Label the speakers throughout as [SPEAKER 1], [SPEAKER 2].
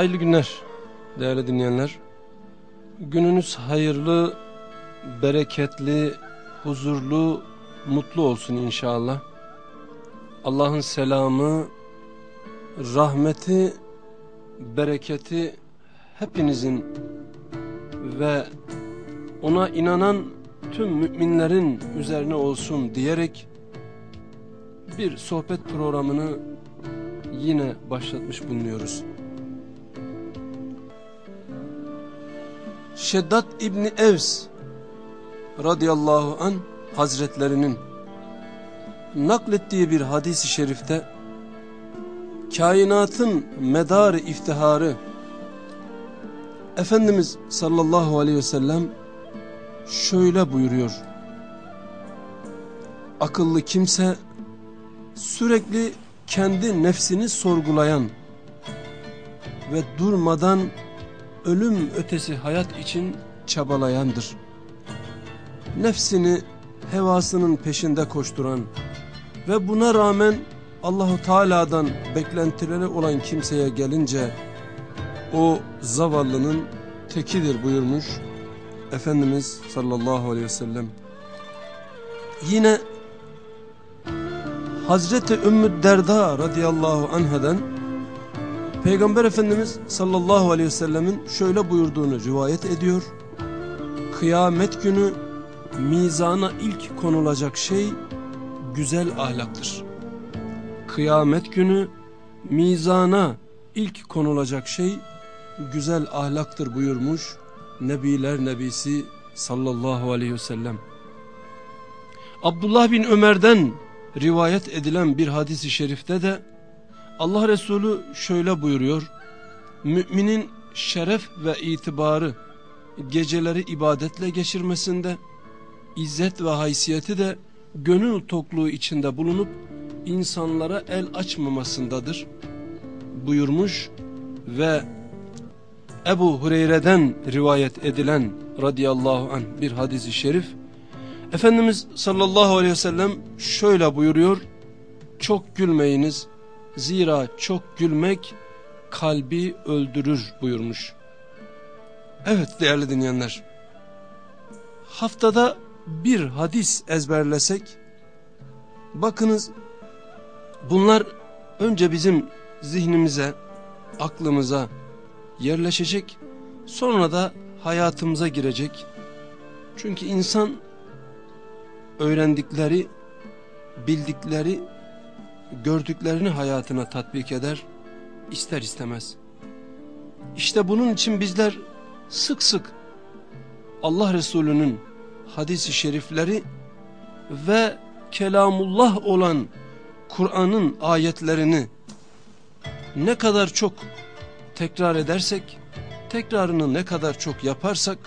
[SPEAKER 1] Hayırlı günler değerli dinleyenler. Gününüz hayırlı, bereketli, huzurlu, mutlu olsun inşallah. Allah'ın selamı, rahmeti, bereketi hepinizin ve ona inanan tüm müminlerin üzerine olsun diyerek bir sohbet programını yine başlatmış bulunuyoruz. Şeddat İbni Evs radıyallahu an hazretlerinin naklettiği bir hadisi şerifte kainatın medarı iftiharı Efendimiz sallallahu aleyhi ve sellem şöyle buyuruyor. Akıllı kimse sürekli kendi nefsini sorgulayan ve durmadan ölüm ötesi hayat için çabalayandır. Nefsini hevasının peşinde koşturan ve buna rağmen Allahu Teala'dan beklentileri olan kimseye gelince o zavallının tekidir buyurmuş Efendimiz sallallahu aleyhi ve sellem. Yine Hazreti Ümmü Derda radıyallahu anhadan Peygamber Efendimiz sallallahu aleyhi ve sellemin şöyle buyurduğunu rivayet ediyor. Kıyamet günü mizana ilk konulacak şey güzel ahlaktır. Kıyamet günü mizana ilk konulacak şey güzel ahlaktır buyurmuş Nebiler Nebisi sallallahu aleyhi ve sellem. Abdullah bin Ömer'den rivayet edilen bir hadisi şerifte de Allah Resulü şöyle buyuruyor. Müminin şeref ve itibarı geceleri ibadetle geçirmesinde, izzet ve haysiyeti de gönül tokluğu içinde bulunup insanlara el açmamasındadır buyurmuş ve Ebu Hureyre'den rivayet edilen radıyallahu anh bir hadisi şerif Efendimiz sallallahu aleyhi ve sellem şöyle buyuruyor çok gülmeyiniz zira çok gülmek kalbi öldürür buyurmuş. Evet değerli dinleyenler haftada bir hadis ezberlesek bakınız bunlar önce bizim zihnimize aklımıza yerleşecek sonra da hayatımıza girecek. Çünkü insan öğrendikleri, bildikleri, gördüklerini hayatına tatbik eder, ister istemez. İşte bunun için bizler sık sık Allah Resulü'nün hadisi şerifleri ve kelamullah olan Kur'an'ın ayetlerini ne kadar çok tekrar edersek, tekrarını ne kadar çok yaparsak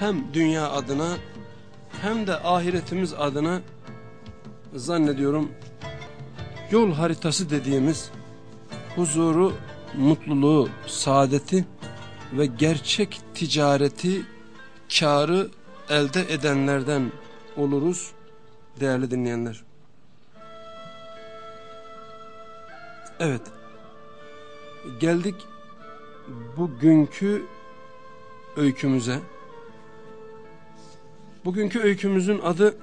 [SPEAKER 1] hem dünya adına hem de ahiretimiz adına zannediyorum yol haritası dediğimiz huzuru, mutluluğu, saadeti ve gerçek ticareti, karı elde edenlerden oluruz değerli dinleyenler. Evet. Geldik bugünkü öykümüze. Bugünkü öykümüzün adı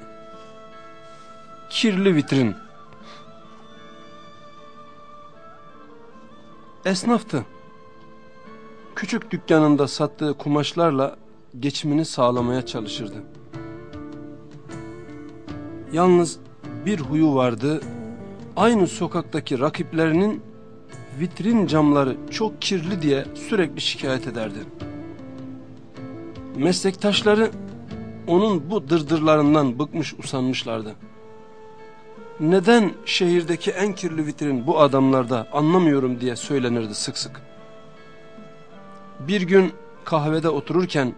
[SPEAKER 1] Kirli Vitrin. Esnaftı. Küçük dükkanında sattığı kumaşlarla geçimini sağlamaya çalışırdı. Yalnız bir huyu vardı. Aynı sokaktaki rakiplerinin vitrin camları çok kirli diye sürekli şikayet ederdi. Meslektaşları onun bu dırdırlarından bıkmış usanmışlardı. Neden şehirdeki en kirli vitrin bu adamlarda anlamıyorum diye söylenirdi sık sık. Bir gün kahvede otururken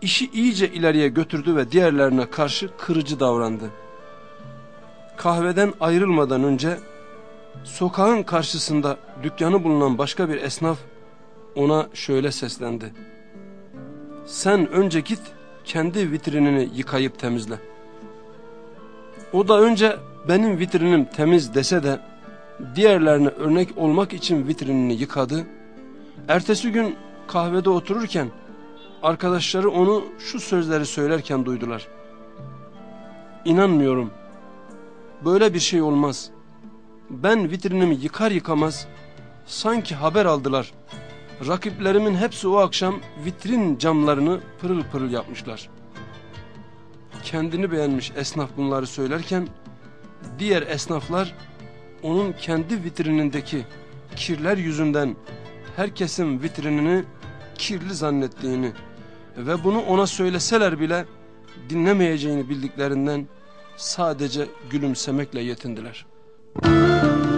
[SPEAKER 1] işi iyice ileriye götürdü ve diğerlerine karşı kırıcı davrandı. Kahveden ayrılmadan önce sokağın karşısında dükkanı bulunan başka bir esnaf ona şöyle seslendi. Sen önce git kendi vitrinini yıkayıp temizle. O da önce benim vitrinim temiz dese de diğerlerine örnek olmak için vitrinini yıkadı Ertesi gün kahvede otururken arkadaşları onu şu sözleri söylerken duydular. İnanmıyorum. Böyle bir şey olmaz. Ben vitrinimi yıkar yıkamaz sanki haber aldılar. Rakiplerimin hepsi o akşam vitrin camlarını pırıl pırıl yapmışlar. Kendini beğenmiş esnaf bunları söylerken diğer esnaflar onun kendi vitrinindeki kirler yüzünden herkesin vitrinini kirli zannettiğini ve bunu ona söyleseler bile dinlemeyeceğini bildiklerinden sadece gülümsemekle yetindiler. değerli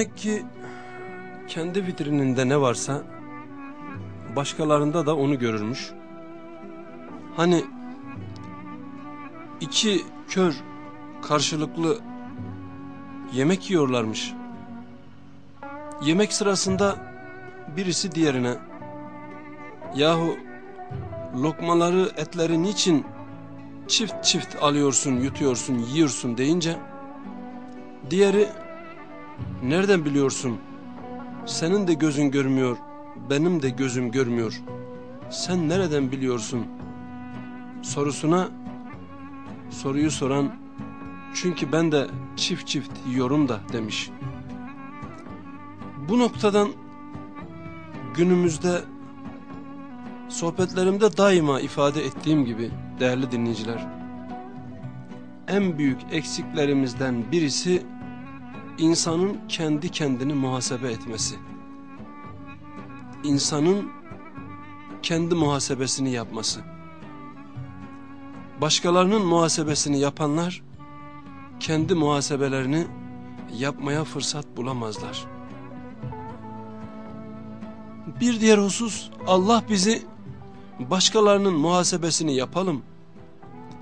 [SPEAKER 1] demek ki kendi vitrininde ne varsa başkalarında da onu görürmüş. Hani iki kör karşılıklı yemek yiyorlarmış. Yemek sırasında birisi diğerine yahu lokmaları etleri niçin çift çift alıyorsun, yutuyorsun, yiyorsun deyince diğeri nereden biliyorsun? Senin de gözün görmüyor, benim de gözüm görmüyor. Sen nereden biliyorsun? Sorusuna soruyu soran çünkü ben de çift çift yiyorum da demiş. Bu noktadan günümüzde sohbetlerimde daima ifade ettiğim gibi değerli dinleyiciler. En büyük eksiklerimizden birisi insanın kendi kendini muhasebe etmesi. İnsanın kendi muhasebesini yapması. Başkalarının muhasebesini yapanlar kendi muhasebelerini yapmaya fırsat bulamazlar. Bir diğer husus Allah bizi başkalarının muhasebesini yapalım.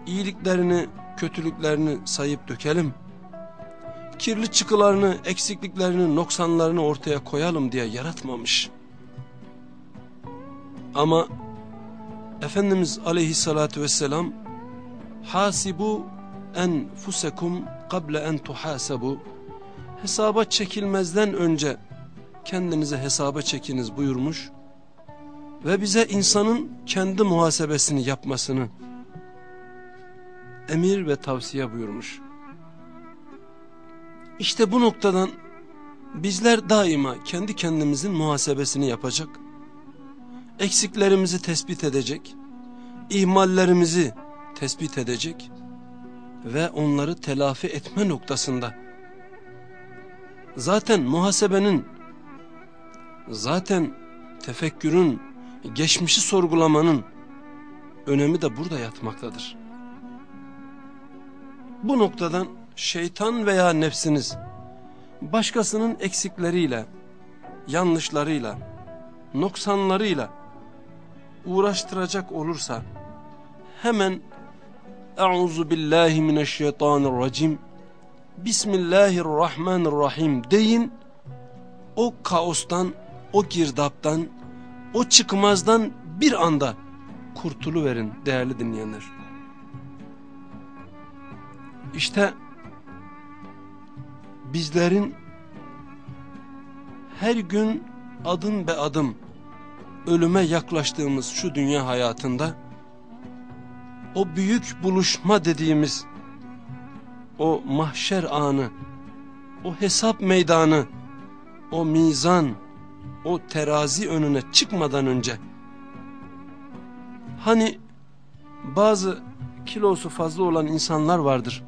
[SPEAKER 1] İyiliklerini, kötülüklerini sayıp dökelim. Kirli çıkılarını, eksikliklerini, noksanlarını ortaya koyalım diye yaratmamış. Ama Efendimiz aleyhissalatu vesselam hasibu enfusekum kable en tuhasabu hesaba çekilmezden önce kendinize hesaba çekiniz buyurmuş ve bize insanın kendi muhasebesini yapmasını emir ve tavsiye buyurmuş. İşte bu noktadan bizler daima kendi kendimizin muhasebesini yapacak, eksiklerimizi tespit edecek, ihmallerimizi tespit edecek ve onları telafi etme noktasında zaten muhasebenin zaten tefekkürün geçmişi sorgulamanın önemi de burada yatmaktadır. Bu noktadan şeytan veya nefsiniz başkasının eksikleriyle, yanlışlarıyla, noksanlarıyla uğraştıracak olursa hemen Euzu billahi mineşşeytanirracim Bismillahirrahmanirrahim deyin o kaostan, o girdaptan, o çıkmazdan bir anda kurtuluverin değerli dinleyenler. İşte bizlerin her gün adım be adım ölüme yaklaştığımız şu dünya hayatında o büyük buluşma dediğimiz o mahşer anı, o hesap meydanı, o mizan, o terazi önüne çıkmadan önce hani bazı kilosu fazla olan insanlar vardır.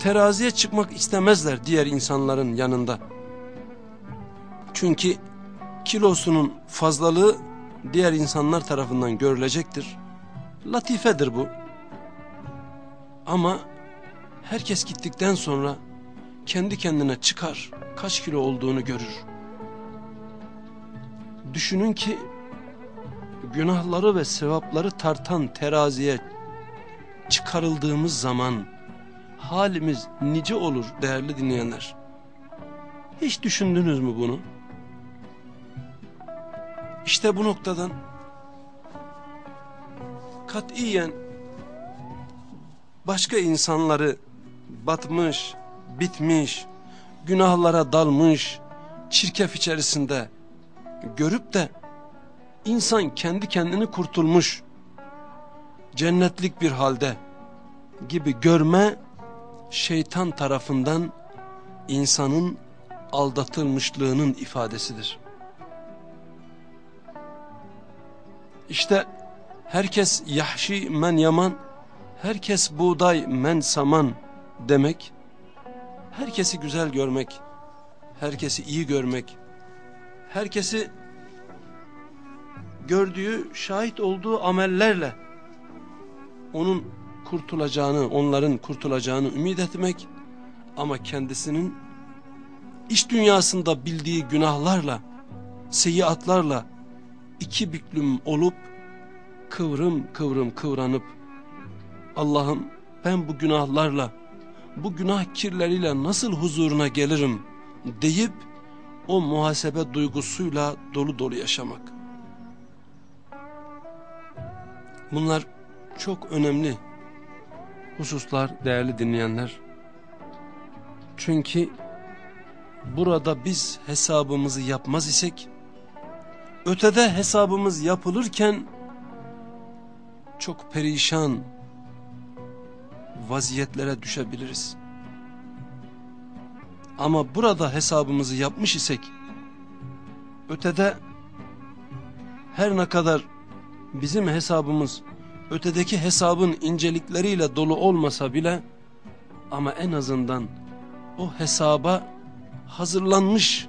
[SPEAKER 1] Teraziye çıkmak istemezler diğer insanların yanında. Çünkü kilosunun fazlalığı diğer insanlar tarafından görülecektir. Latifedir bu. Ama herkes gittikten sonra kendi kendine çıkar kaç kilo olduğunu görür. Düşünün ki günahları ve sevapları tartan teraziye çıkarıldığımız zaman halimiz nice olur değerli dinleyenler. Hiç düşündünüz mü bunu? İşte bu noktadan katiyen başka insanları batmış, bitmiş, günahlara dalmış, çirkef içerisinde görüp de insan kendi kendini kurtulmuş, cennetlik bir halde gibi görme şeytan tarafından insanın aldatılmışlığının ifadesidir. İşte herkes yahşi men yaman, herkes buğday men saman demek, herkesi güzel görmek, herkesi iyi görmek, herkesi gördüğü, şahit olduğu amellerle onun kurtulacağını, onların kurtulacağını ümit etmek ama kendisinin iş dünyasında bildiği günahlarla, seyyiatlarla iki büklüm olup kıvrım kıvrım kıvranıp Allah'ım ben bu günahlarla, bu günah kirleriyle nasıl huzuruna gelirim deyip o muhasebe duygusuyla dolu dolu yaşamak. Bunlar çok önemli hususlar değerli dinleyenler. Çünkü burada biz hesabımızı yapmaz isek, ötede hesabımız yapılırken çok perişan vaziyetlere düşebiliriz. Ama burada hesabımızı yapmış isek, ötede her ne kadar bizim hesabımız ötedeki hesabın incelikleriyle dolu olmasa bile ama en azından o hesaba hazırlanmış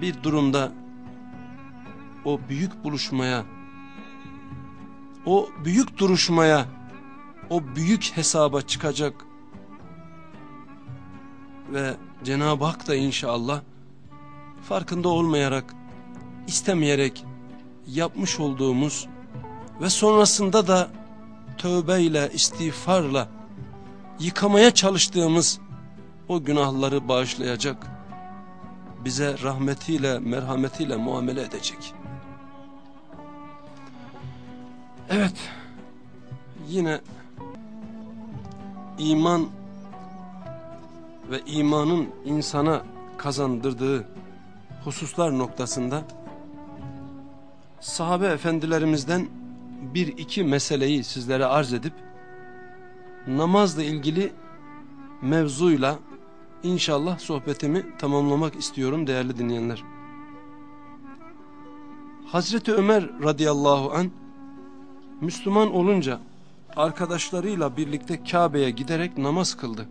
[SPEAKER 1] bir durumda o büyük buluşmaya, o büyük duruşmaya, o büyük hesaba çıkacak. Ve Cenab-ı Hak da inşallah farkında olmayarak, istemeyerek yapmış olduğumuz ve sonrasında da tövbeyle, istiğfarla yıkamaya çalıştığımız o günahları bağışlayacak, bize rahmetiyle, merhametiyle muamele edecek. Evet, yine iman ve imanın insana kazandırdığı hususlar noktasında sahabe efendilerimizden bir iki meseleyi sizlere arz edip namazla ilgili mevzuyla inşallah sohbetimi tamamlamak istiyorum değerli dinleyenler. Hazreti Ömer radıyallahu an Müslüman olunca arkadaşlarıyla birlikte Kabe'ye giderek namaz kıldı.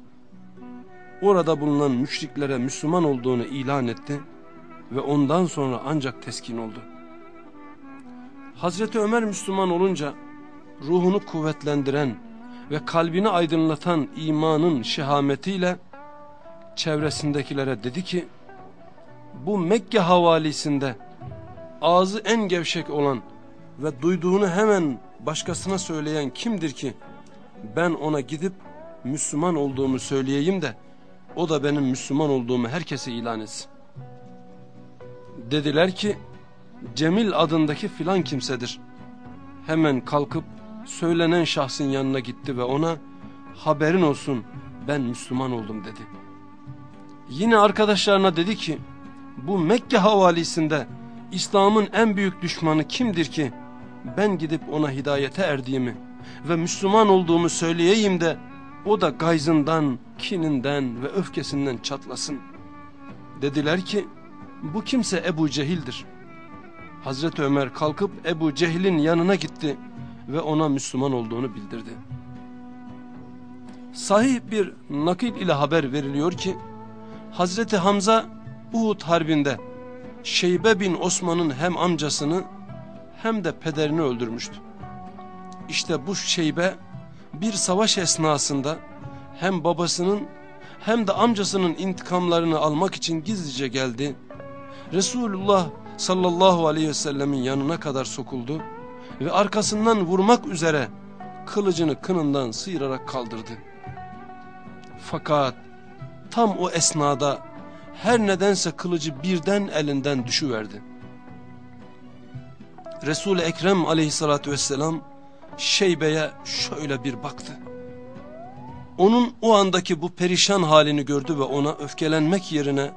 [SPEAKER 1] Orada bulunan müşriklere Müslüman olduğunu ilan etti ve ondan sonra ancak teskin oldu. Hazreti Ömer Müslüman olunca ruhunu kuvvetlendiren ve kalbini aydınlatan imanın şehametiyle çevresindekilere dedi ki bu Mekke havalisinde ağzı en gevşek olan ve duyduğunu hemen başkasına söyleyen kimdir ki ben ona gidip Müslüman olduğumu söyleyeyim de o da benim Müslüman olduğumu herkese ilan etsin. Dediler ki Cemil adındaki filan kimsedir. Hemen kalkıp söylenen şahsın yanına gitti ve ona haberin olsun ben Müslüman oldum dedi. Yine arkadaşlarına dedi ki bu Mekke havalisinde İslam'ın en büyük düşmanı kimdir ki ben gidip ona hidayete erdiğimi ve Müslüman olduğumu söyleyeyim de o da gayzından, kininden ve öfkesinden çatlasın. Dediler ki bu kimse Ebu Cehil'dir. Hazreti Ömer kalkıp Ebu Cehil'in yanına gitti ve ona Müslüman olduğunu bildirdi. Sahih bir nakil ile haber veriliyor ki Hazreti Hamza Uhud harbinde Şeybe bin Osman'ın hem amcasını hem de pederini öldürmüştü. İşte bu şeybe bir savaş esnasında hem babasının hem de amcasının intikamlarını almak için gizlice geldi. Resulullah sallallahu aleyhi ve sellemin yanına kadar sokuldu ve arkasından vurmak üzere kılıcını kınından sıyırarak kaldırdı. Fakat tam o esnada her nedense kılıcı birden elinden düşüverdi. Resul-i Ekrem aleyhissalatü vesselam Şeybe'ye şöyle bir baktı. Onun o andaki bu perişan halini gördü ve ona öfkelenmek yerine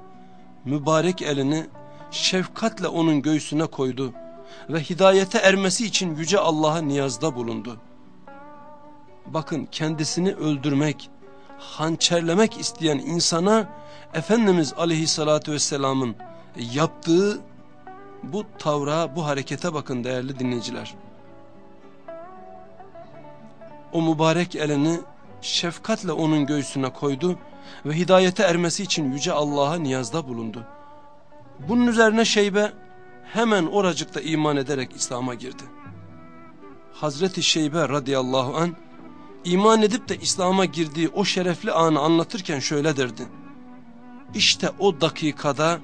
[SPEAKER 1] mübarek elini şefkatle onun göğsüne koydu ve hidayete ermesi için Yüce Allah'a niyazda bulundu. Bakın kendisini öldürmek, hançerlemek isteyen insana Efendimiz Aleyhisselatü Vesselam'ın yaptığı bu tavra, bu harekete bakın değerli dinleyiciler. O mübarek elini şefkatle onun göğsüne koydu ve hidayete ermesi için Yüce Allah'a niyazda bulundu. Bunun üzerine Şeybe hemen oracıkta iman ederek İslam'a girdi. Hazreti Şeybe radıyallahu an iman edip de İslam'a girdiği o şerefli anı anlatırken şöyle derdi. İşte o dakikada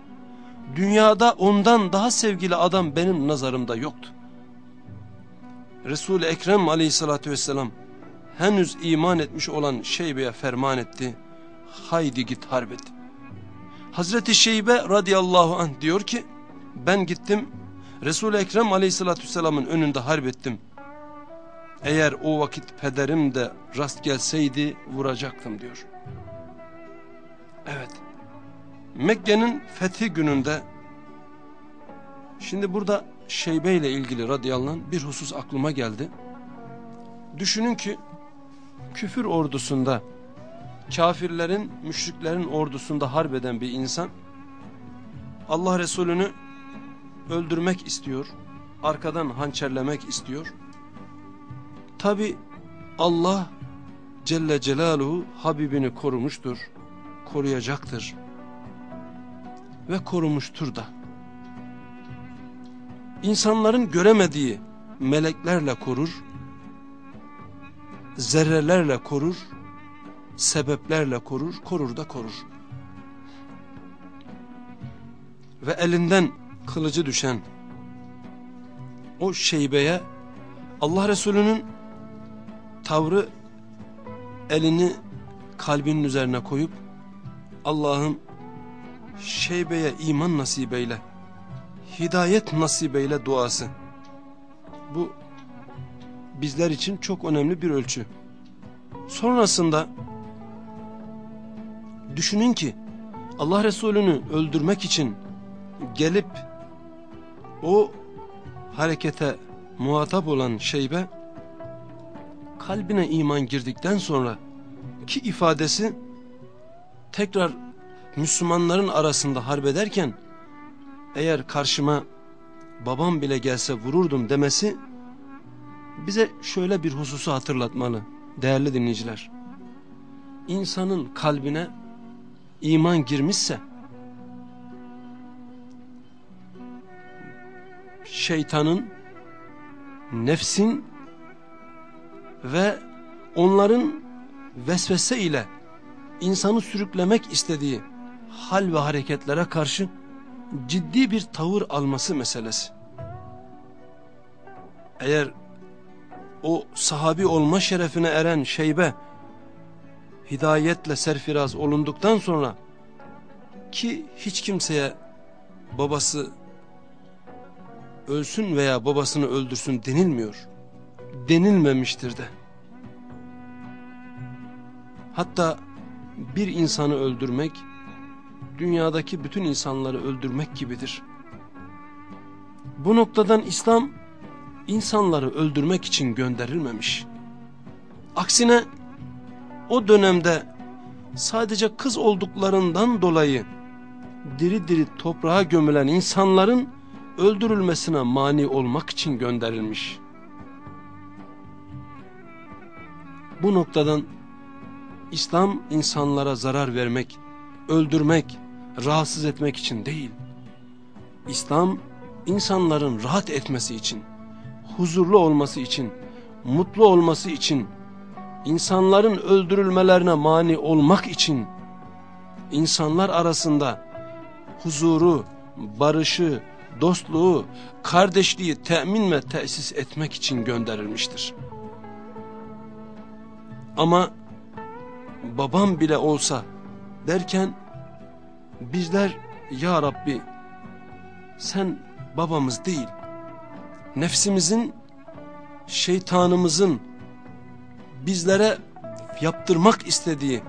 [SPEAKER 1] dünyada ondan daha sevgili adam benim nazarımda yoktu. Resul-i Ekrem aleyhissalatü vesselam henüz iman etmiş olan Şeybe'ye ferman etti. Haydi git harp et. Hazreti Şeybe radıyallahu anh diyor ki ben gittim Resul-i Ekrem aleyhissalatü vesselamın önünde harp ettim. Eğer o vakit pederim de rast gelseydi vuracaktım diyor. Evet. Mekke'nin fethi gününde şimdi burada Şeybe ile ilgili radıyallahu anh bir husus aklıma geldi. Düşünün ki küfür ordusunda kafirlerin, müşriklerin ordusunda harbeden bir insan Allah Resulü'nü öldürmek istiyor, arkadan hançerlemek istiyor. Tabi Allah Celle Celaluhu Habibini korumuştur, koruyacaktır ve korumuştur da. İnsanların göremediği meleklerle korur, zerrelerle korur, sebeplerle korur, korur da korur. Ve elinden kılıcı düşen o şeybeye Allah Resulü'nün tavrı elini kalbinin üzerine koyup Allah'ım şeybeye iman nasip eyle, hidayet nasip eyle duası. Bu bizler için çok önemli bir ölçü. Sonrasında düşünün ki Allah Resulü'nü öldürmek için gelip o harekete muhatap olan şeybe kalbine iman girdikten sonra ki ifadesi tekrar Müslümanların arasında harbederken eğer karşıma babam bile gelse vururdum demesi bize şöyle bir hususu hatırlatmalı değerli dinleyiciler. İnsanın kalbine iman girmişse şeytanın, nefsin ve onların vesvese ile insanı sürüklemek istediği hal ve hareketlere karşı ciddi bir tavır alması meselesi. Eğer o sahabi olma şerefine eren şeybe hidayetle serfiraz olunduktan sonra ki hiç kimseye babası ölsün veya babasını öldürsün denilmiyor. Denilmemiştir de. Hatta bir insanı öldürmek dünyadaki bütün insanları öldürmek gibidir. Bu noktadan İslam insanları öldürmek için gönderilmemiş. Aksine o dönemde sadece kız olduklarından dolayı diri diri toprağa gömülen insanların öldürülmesine mani olmak için gönderilmiş. Bu noktadan İslam insanlara zarar vermek, öldürmek, rahatsız etmek için değil. İslam insanların rahat etmesi için, huzurlu olması için, mutlu olması için, insanların öldürülmelerine mani olmak için, insanlar arasında huzuru, barışı, dostluğu, kardeşliği temin ve tesis etmek için gönderilmiştir. Ama babam bile olsa derken bizler ya Rabbi sen babamız değil nefsimizin şeytanımızın bizlere yaptırmak istediği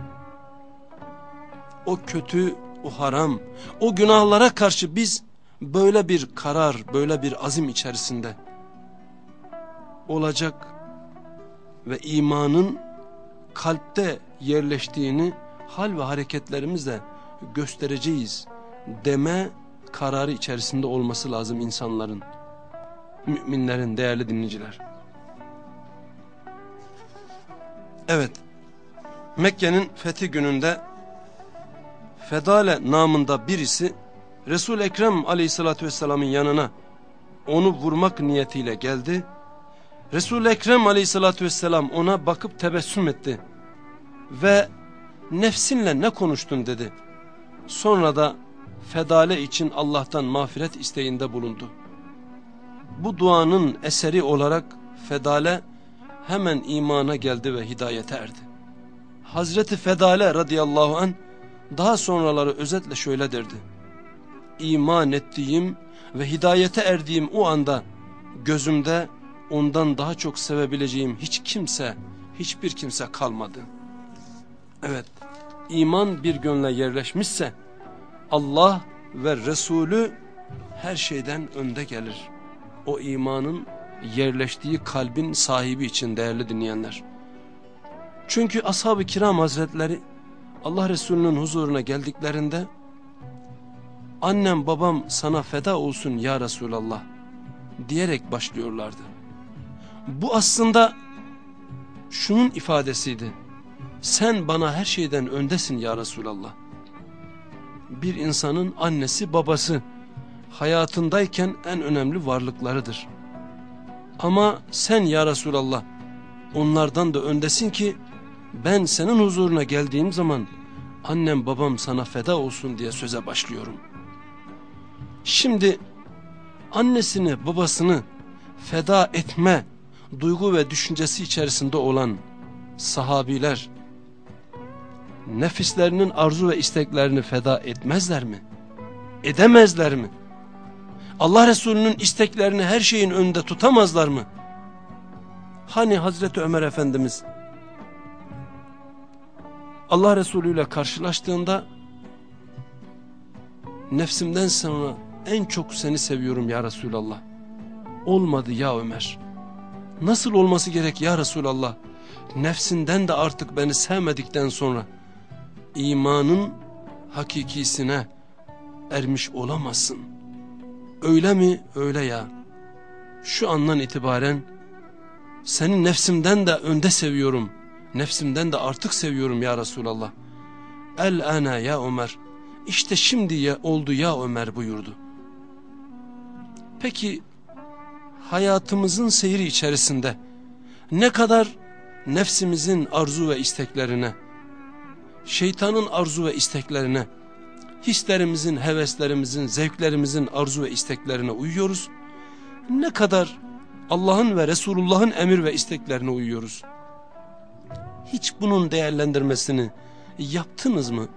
[SPEAKER 1] o kötü, o haram, o günahlara karşı biz böyle bir karar, böyle bir azim içerisinde olacak ve imanın kalpte yerleştiğini hal ve hareketlerimizle göstereceğiz deme kararı içerisinde olması lazım insanların, müminlerin, değerli dinleyiciler. Evet, Mekke'nin fethi gününde Fedale namında birisi resul Ekrem aleyhissalatü vesselamın yanına onu vurmak niyetiyle geldi. resul Ekrem aleyhissalatü vesselam ona bakıp tebessüm etti ve nefsinle ne konuştun dedi. Sonra da fedale için Allah'tan mağfiret isteğinde bulundu. Bu duanın eseri olarak fedale hemen imana geldi ve hidayete erdi. Hazreti Fedale radıyallahu an daha sonraları özetle şöyle derdi. İman ettiğim ve hidayete erdiğim o anda gözümde ondan daha çok sevebileceğim hiç kimse, hiçbir kimse kalmadı. Evet, iman bir gönle yerleşmişse Allah ve Resulü her şeyden önde gelir. O imanın yerleştiği kalbin sahibi için değerli dinleyenler. Çünkü ashab-ı kiram hazretleri Allah Resulü'nün huzuruna geldiklerinde annem babam sana feda olsun ya Resulallah diyerek başlıyorlardı. Bu aslında şunun ifadesiydi. Sen bana her şeyden öndesin ya Resulallah. Bir insanın annesi babası hayatındayken en önemli varlıklarıdır. Ama sen ya Resulallah onlardan da öndesin ki ben senin huzuruna geldiğim zaman annem babam sana feda olsun diye söze başlıyorum. Şimdi annesini babasını feda etme duygu ve düşüncesi içerisinde olan sahabiler nefislerinin arzu ve isteklerini feda etmezler mi? Edemezler mi? Allah Resulü'nün isteklerini her şeyin önünde tutamazlar mı? Hani Hazreti Ömer Efendimiz Allah Resulü ile karşılaştığında nefsimden sonra en çok seni seviyorum ya Resulallah. Olmadı ya Ömer. Nasıl olması gerek ya Resulallah? Nefsinden de artık beni sevmedikten sonra imanın hakikisine ermiş olamazsın. Öyle mi? Öyle ya. Şu andan itibaren seni nefsimden de önde seviyorum. Nefsimden de artık seviyorum ya Resulallah. El ana ya Ömer. İşte şimdi ya oldu ya Ömer buyurdu. Peki hayatımızın seyri içerisinde ne kadar nefsimizin arzu ve isteklerine, şeytanın arzu ve isteklerine, hislerimizin, heveslerimizin, zevklerimizin arzu ve isteklerine uyuyoruz. Ne kadar Allah'ın ve Resulullah'ın emir ve isteklerine uyuyoruz. Hiç bunun değerlendirmesini yaptınız mı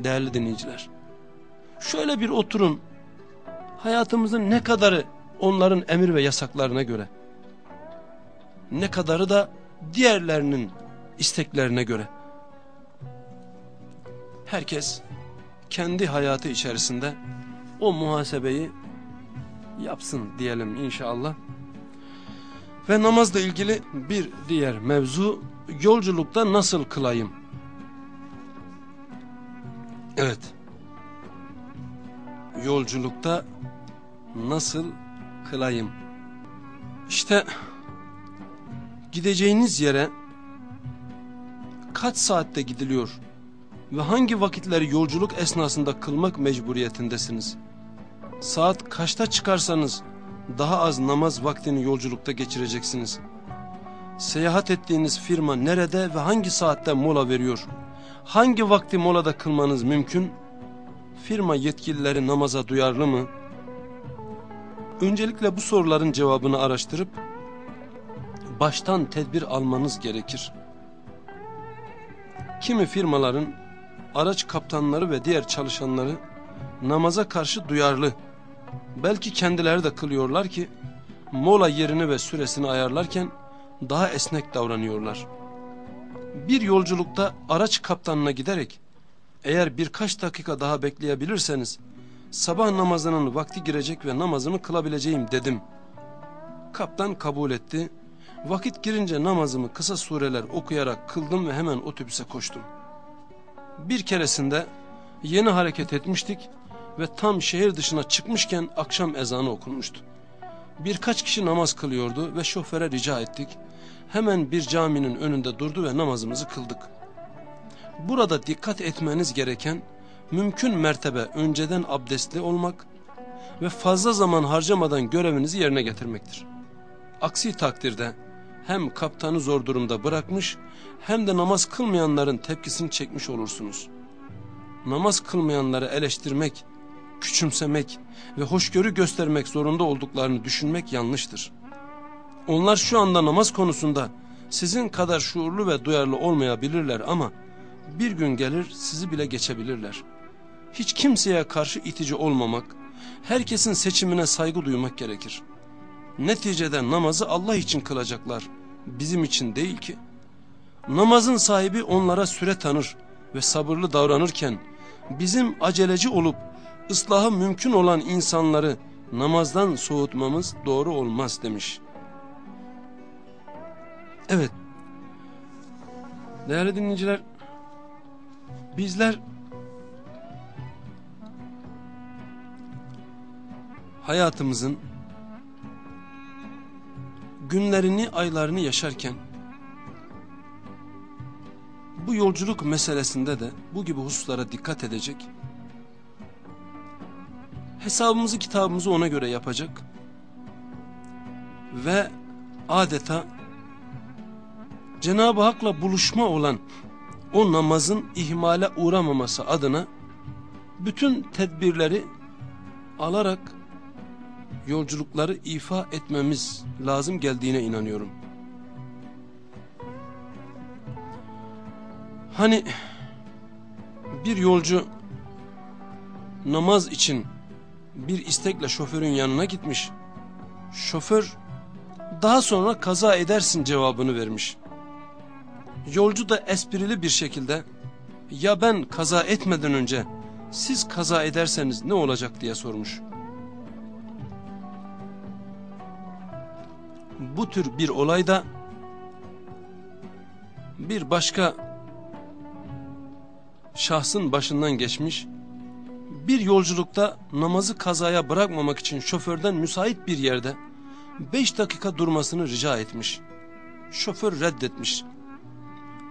[SPEAKER 1] değerli dinleyiciler? Şöyle bir oturun. Hayatımızın ne kadarı onların emir ve yasaklarına göre. Ne kadarı da diğerlerinin isteklerine göre. Herkes kendi hayatı içerisinde o muhasebeyi yapsın diyelim inşallah. Ve namazla ilgili bir diğer mevzu yolculukta nasıl kılayım? Evet. Yolculukta nasıl kılayım? İşte gideceğiniz yere kaç saatte gidiliyor ve hangi vakitleri yolculuk esnasında kılmak mecburiyetindesiniz? Saat kaçta çıkarsanız daha az namaz vaktini yolculukta geçireceksiniz. seyahat ettiğiniz firma nerede ve hangi saatte mola veriyor? Hangi vakti molada kılmanız mümkün? Firma yetkilileri namaza duyarlı mı? Öncelikle bu soruların cevabını araştırıp baştan tedbir almanız gerekir. Kimi firmaların araç kaptanları ve diğer çalışanları namaza karşı duyarlı. Belki kendileri de kılıyorlar ki mola yerini ve süresini ayarlarken daha esnek davranıyorlar. Bir yolculukta araç kaptanına giderek eğer birkaç dakika daha bekleyebilirseniz sabah namazının vakti girecek ve namazımı kılabileceğim dedim. Kaptan kabul etti. Vakit girince namazımı kısa sureler okuyarak kıldım ve hemen otobüse koştum. Bir keresinde yeni hareket etmiştik ve tam şehir dışına çıkmışken akşam ezanı okunmuştu. Birkaç kişi namaz kılıyordu ve şoföre rica ettik. Hemen bir caminin önünde durdu ve namazımızı kıldık. Burada dikkat etmeniz gereken mümkün mertebe önceden abdestli olmak ve fazla zaman harcamadan görevinizi yerine getirmektir. Aksi takdirde hem kaptanı zor durumda bırakmış hem de namaz kılmayanların tepkisini çekmiş olursunuz. Namaz kılmayanları eleştirmek, küçümsemek ve hoşgörü göstermek zorunda olduklarını düşünmek yanlıştır. Onlar şu anda namaz konusunda sizin kadar şuurlu ve duyarlı olmayabilirler ama bir gün gelir sizi bile geçebilirler. Hiç kimseye karşı itici olmamak, herkesin seçimine saygı duymak gerekir. Neticede namazı Allah için kılacaklar, bizim için değil ki. Namazın sahibi onlara süre tanır ve sabırlı davranırken, bizim aceleci olup ıslahı mümkün olan insanları namazdan soğutmamız doğru olmaz demiş. Evet. Değerli dinleyiciler, bizler hayatımızın günlerini, aylarını yaşarken bu yolculuk meselesinde de bu gibi hususlara dikkat edecek. Hesabımızı, kitabımızı ona göre yapacak. Ve adeta Cenab-ı Hak'la buluşma olan o namazın ihmale uğramaması adına bütün tedbirleri alarak yolculukları ifa etmemiz lazım geldiğine inanıyorum. Hani bir yolcu namaz için bir istekle şoförün yanına gitmiş. Şoför daha sonra kaza edersin cevabını vermiş. Yolcu da esprili bir şekilde ya ben kaza etmeden önce siz kaza ederseniz ne olacak diye sormuş. Bu tür bir olayda bir başka şahsın başından geçmiş. Bir yolculukta namazı kazaya bırakmamak için şoförden müsait bir yerde beş dakika durmasını rica etmiş. Şoför reddetmiş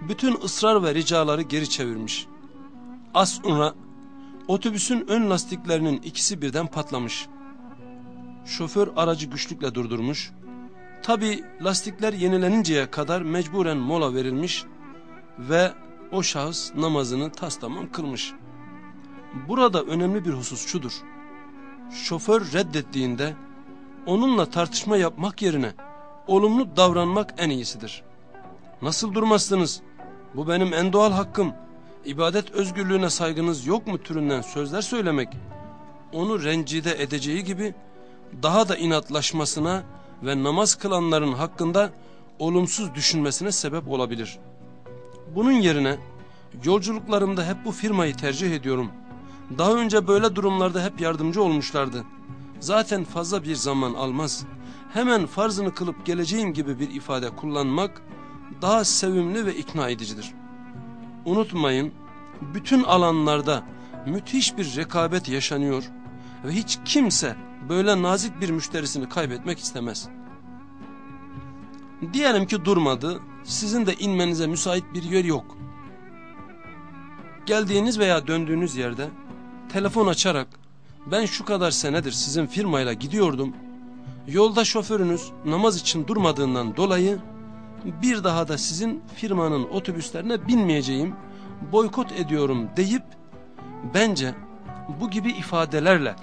[SPEAKER 1] bütün ısrar ve ricaları geri çevirmiş. Az sonra otobüsün ön lastiklerinin ikisi birden patlamış. Şoför aracı güçlükle durdurmuş. Tabi lastikler yenileninceye kadar mecburen mola verilmiş ve o şahıs namazını tas tamam kılmış. Burada önemli bir husus şudur. Şoför reddettiğinde onunla tartışma yapmak yerine olumlu davranmak en iyisidir. Nasıl durmazsınız? Bu benim en doğal hakkım. İbadet özgürlüğüne saygınız yok mu türünden sözler söylemek, onu rencide edeceği gibi daha da inatlaşmasına ve namaz kılanların hakkında olumsuz düşünmesine sebep olabilir. Bunun yerine yolculuklarımda hep bu firmayı tercih ediyorum. Daha önce böyle durumlarda hep yardımcı olmuşlardı. Zaten fazla bir zaman almaz. Hemen farzını kılıp geleceğim gibi bir ifade kullanmak daha sevimli ve ikna edicidir. Unutmayın, bütün alanlarda müthiş bir rekabet yaşanıyor ve hiç kimse böyle nazik bir müşterisini kaybetmek istemez. Diyelim ki durmadı, sizin de inmenize müsait bir yer yok. Geldiğiniz veya döndüğünüz yerde telefon açarak ben şu kadar senedir sizin firmayla gidiyordum. Yolda şoförünüz namaz için durmadığından dolayı bir daha da sizin firmanın otobüslerine binmeyeceğim, boykot ediyorum deyip bence bu gibi ifadelerle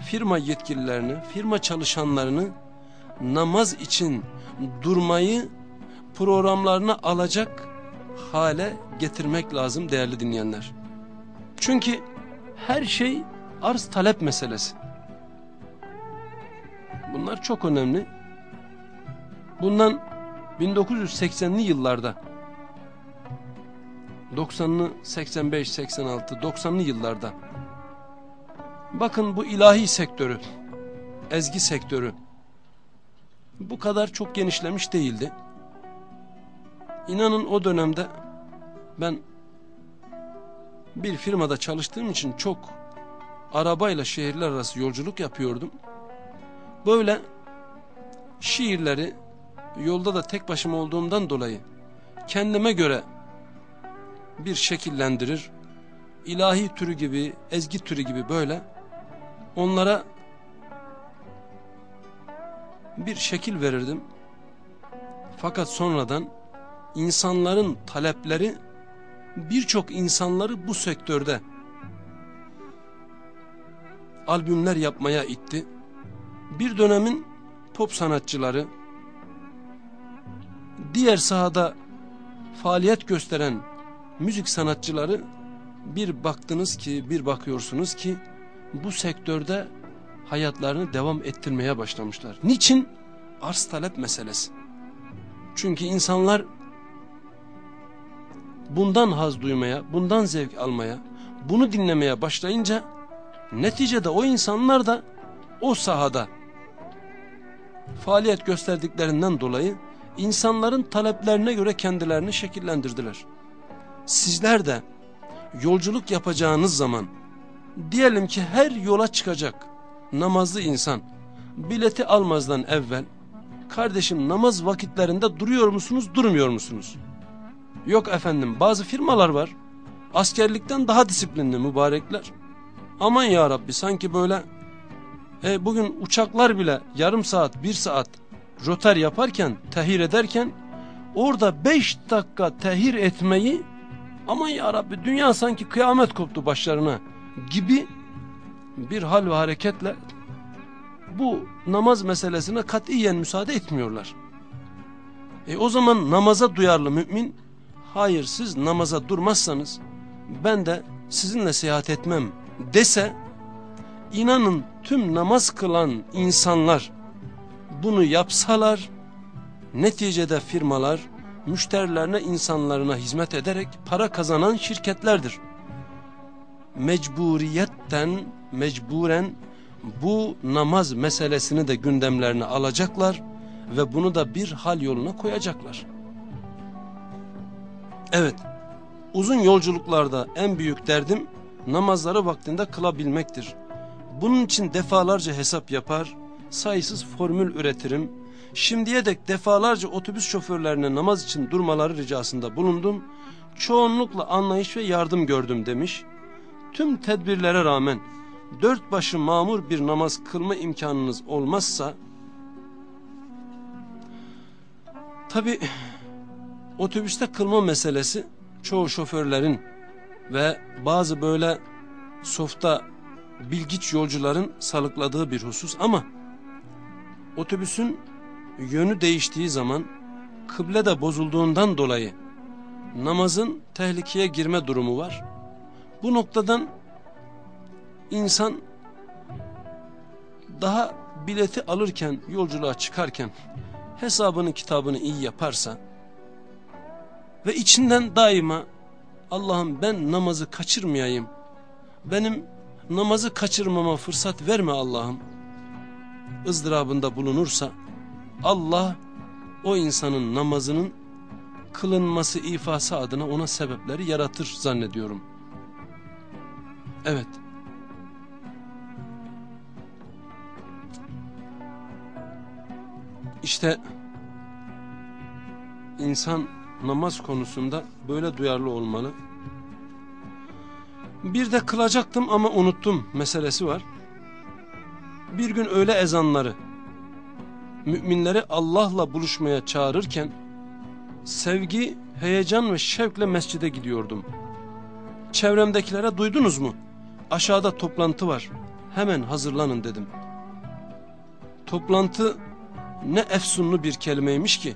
[SPEAKER 1] firma yetkililerini, firma çalışanlarını namaz için durmayı programlarına alacak hale getirmek lazım değerli dinleyenler. Çünkü her şey arz talep meselesi. Bunlar çok önemli. Bundan 1980'li yıllarda 90'lı 85, 86, 90'lı yıllarda bakın bu ilahi sektörü, ezgi sektörü bu kadar çok genişlemiş değildi. İnanın o dönemde ben bir firmada çalıştığım için çok arabayla şehirler arası yolculuk yapıyordum. Böyle şiirleri yolda da tek başıma olduğumdan dolayı kendime göre bir şekillendirir, ilahi türü gibi, ezgi türü gibi böyle onlara bir şekil verirdim. Fakat sonradan insanların talepleri birçok insanları bu sektörde albümler yapmaya itti. Bir dönemin pop sanatçıları, diğer sahada faaliyet gösteren müzik sanatçıları bir baktınız ki, bir bakıyorsunuz ki bu sektörde hayatlarını devam ettirmeye başlamışlar. Niçin? Arz talep meselesi. Çünkü insanlar bundan haz duymaya, bundan zevk almaya, bunu dinlemeye başlayınca neticede o insanlar da o sahada faaliyet gösterdiklerinden dolayı insanların taleplerine göre kendilerini şekillendirdiler. Sizler de yolculuk yapacağınız zaman diyelim ki her yola çıkacak namazlı insan bileti almazdan evvel kardeşim namaz vakitlerinde duruyor musunuz durmuyor musunuz? Yok efendim bazı firmalar var askerlikten daha disiplinli mübarekler. Aman ya Rabbi sanki böyle e, bugün uçaklar bile yarım saat bir saat rotar yaparken tehir ederken orada beş dakika tehir etmeyi aman ya Rabbi dünya sanki kıyamet koptu başlarına gibi bir hal ve hareketle bu namaz meselesine katiyen müsaade etmiyorlar. E o zaman namaza duyarlı mümin hayır siz namaza durmazsanız ben de sizinle seyahat etmem dese inanın tüm namaz kılan insanlar bunu yapsalar neticede firmalar müşterilerine insanlarına hizmet ederek para kazanan şirketlerdir. Mecburiyetten mecburen bu namaz meselesini de gündemlerine alacaklar ve bunu da bir hal yoluna koyacaklar. Evet uzun yolculuklarda en büyük derdim namazları vaktinde kılabilmektir. Bunun için defalarca hesap yapar, sayısız formül üretirim. Şimdiye dek defalarca otobüs şoförlerine namaz için durmaları ricasında bulundum. Çoğunlukla anlayış ve yardım gördüm demiş. Tüm tedbirlere rağmen dört başı mamur bir namaz kılma imkanınız olmazsa tabi otobüste kılma meselesi çoğu şoförlerin ve bazı böyle softa bilgiç yolcuların salıkladığı bir husus ama otobüsün yönü değiştiği zaman kıble de bozulduğundan dolayı namazın tehlikeye girme durumu var. Bu noktadan insan daha bileti alırken yolculuğa çıkarken hesabını kitabını iyi yaparsa ve içinden daima Allah'ım ben namazı kaçırmayayım benim namazı kaçırmama fırsat verme Allah'ım ızdırabında bulunursa Allah o insanın namazının kılınması ifası adına ona sebepleri yaratır zannediyorum. Evet. İşte insan namaz konusunda böyle duyarlı olmalı. Bir de kılacaktım ama unuttum meselesi var. Bir gün öğle ezanları müminleri Allah'la buluşmaya çağırırken Sevgi, heyecan ve şevkle mescide gidiyordum. Çevremdekilere duydunuz mu? Aşağıda toplantı var. Hemen hazırlanın dedim. Toplantı ne efsunlu bir kelimeymiş ki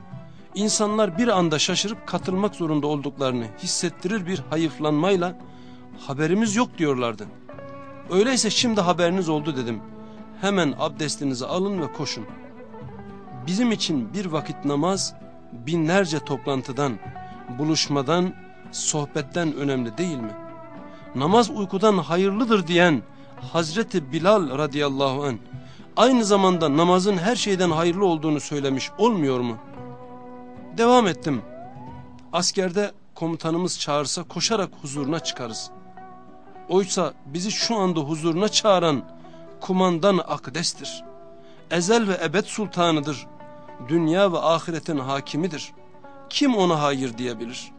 [SPEAKER 1] insanlar bir anda şaşırıp katılmak zorunda olduklarını hissettirir bir hayıflanmayla haberimiz yok diyorlardı. Öyleyse şimdi haberiniz oldu dedim. Hemen abdestinizi alın ve koşun. Bizim için bir vakit namaz binlerce toplantıdan, buluşmadan, sohbetten önemli değil mi? Namaz uykudan hayırlıdır diyen Hazreti Bilal radıyallahu an aynı zamanda namazın her şeyden hayırlı olduğunu söylemiş olmuyor mu? Devam ettim. Askerde komutanımız çağırsa koşarak huzuruna çıkarız. Oysa bizi şu anda huzuruna çağıran kumandan akdestir. Ezel ve ebed sultanıdır. Dünya ve ahiretin hakimidir. Kim ona hayır diyebilir?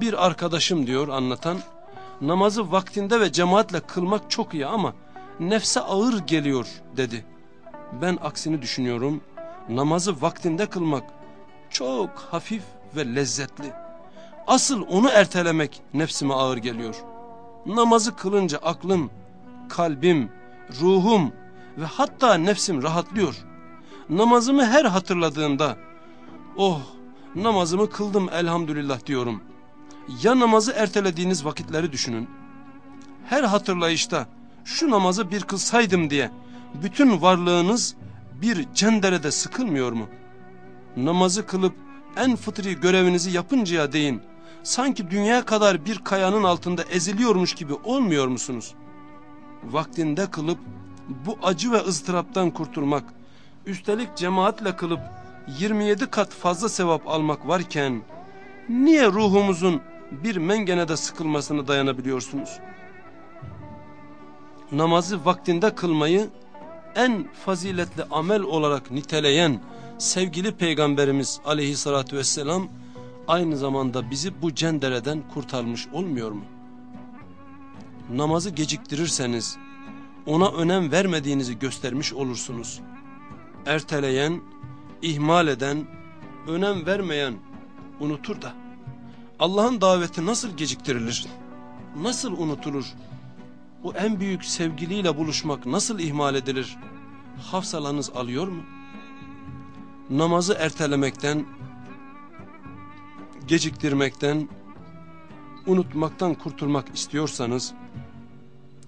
[SPEAKER 1] Bir arkadaşım diyor anlatan, namazı vaktinde ve cemaatle kılmak çok iyi ama nefse ağır geliyor dedi. Ben aksini düşünüyorum. Namazı vaktinde kılmak çok hafif ve lezzetli. Asıl onu ertelemek nefsime ağır geliyor. Namazı kılınca aklım, kalbim, ruhum ve hatta nefsim rahatlıyor. Namazımı her hatırladığımda, oh namazımı kıldım elhamdülillah diyorum. Ya namazı ertelediğiniz vakitleri düşünün. Her hatırlayışta şu namazı bir kılsaydım diye bütün varlığınız bir cenderede sıkılmıyor mu? Namazı kılıp en fıtri görevinizi yapıncaya değin sanki dünya kadar bir kayanın altında eziliyormuş gibi olmuyor musunuz? Vaktinde kılıp bu acı ve ızdıraptan kurtulmak, üstelik cemaatle kılıp 27 kat fazla sevap almak varken niye ruhumuzun bir mengenede sıkılmasını dayanabiliyorsunuz? Namazı vaktinde kılmayı en faziletli amel olarak niteleyen sevgili peygamberimiz aleyhissalatü vesselam aynı zamanda bizi bu cendereden kurtarmış olmuyor mu? Namazı geciktirirseniz ona önem vermediğinizi göstermiş olursunuz. Erteleyen, ihmal eden, önem vermeyen unutur da. Allah'ın daveti nasıl geciktirilir? Nasıl unutulur? O en büyük sevgiliyle buluşmak nasıl ihmal edilir? Hafsalanız alıyor mu? Namazı ertelemekten, geciktirmekten, unutmaktan kurtulmak istiyorsanız,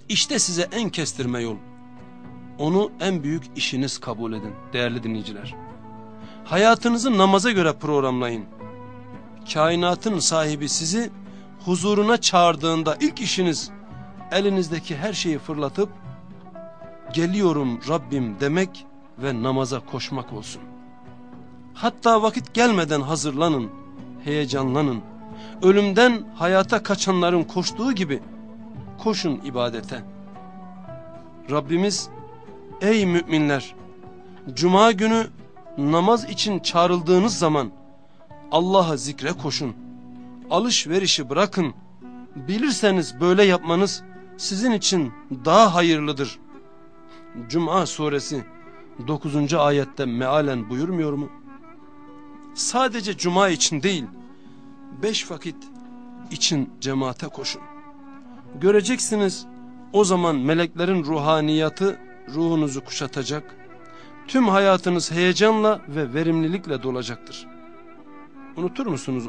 [SPEAKER 1] işte size en kestirme yol. Onu en büyük işiniz kabul edin değerli dinleyiciler. Hayatınızı namaza göre programlayın. Kainatın sahibi sizi huzuruna çağırdığında ilk işiniz elinizdeki her şeyi fırlatıp geliyorum Rabbim demek ve namaza koşmak olsun. Hatta vakit gelmeden hazırlanın heyecanlanın. Ölümden hayata kaçanların koştuğu gibi koşun ibadete. Rabbimiz ey müminler cuma günü namaz için çağrıldığınız zaman Allah'a zikre koşun. Alışverişi bırakın. Bilirseniz böyle yapmanız sizin için daha hayırlıdır. Cuma suresi 9. ayette mealen buyurmuyor mu? Sadece cuma için değil, beş vakit için cemaate koşun. Göreceksiniz o zaman meleklerin ruhaniyatı ruhunuzu kuşatacak, tüm hayatınız heyecanla ve verimlilikle dolacaktır. Unutur musunuz?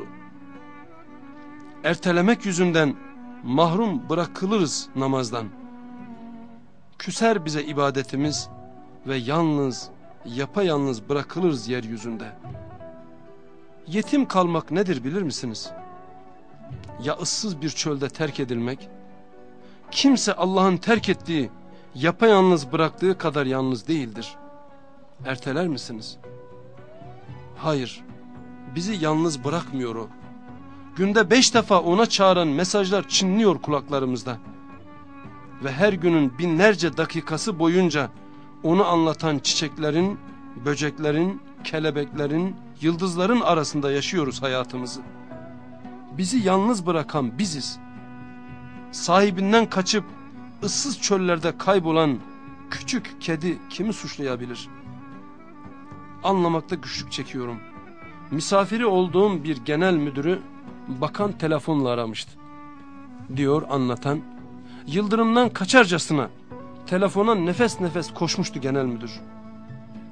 [SPEAKER 1] Ertelemek yüzünden mahrum bırakılırız namazdan. Küser bize ibadetimiz ve yalnız, yapayalnız bırakılırız yeryüzünde. Yetim kalmak nedir bilir misiniz? Ya ıssız bir çölde terk edilmek, kimse Allah'ın terk ettiği, yapayalnız bıraktığı kadar yalnız değildir. Erteler misiniz? Hayır, bizi yalnız bırakmıyor o. Günde beş defa ona çağıran mesajlar çınlıyor kulaklarımızda. Ve her günün binlerce dakikası boyunca onu anlatan çiçeklerin, böceklerin, kelebeklerin, yıldızların arasında yaşıyoruz hayatımızı. Bizi yalnız bırakan biziz. Sahibinden kaçıp ıssız çöllerde kaybolan küçük kedi kimi suçlayabilir? Anlamakta güçlük çekiyorum. misafiri olduğum bir genel müdürü bakan telefonla aramıştı. Diyor anlatan, yıldırımdan kaçarcasına telefona nefes nefes koşmuştu genel müdür.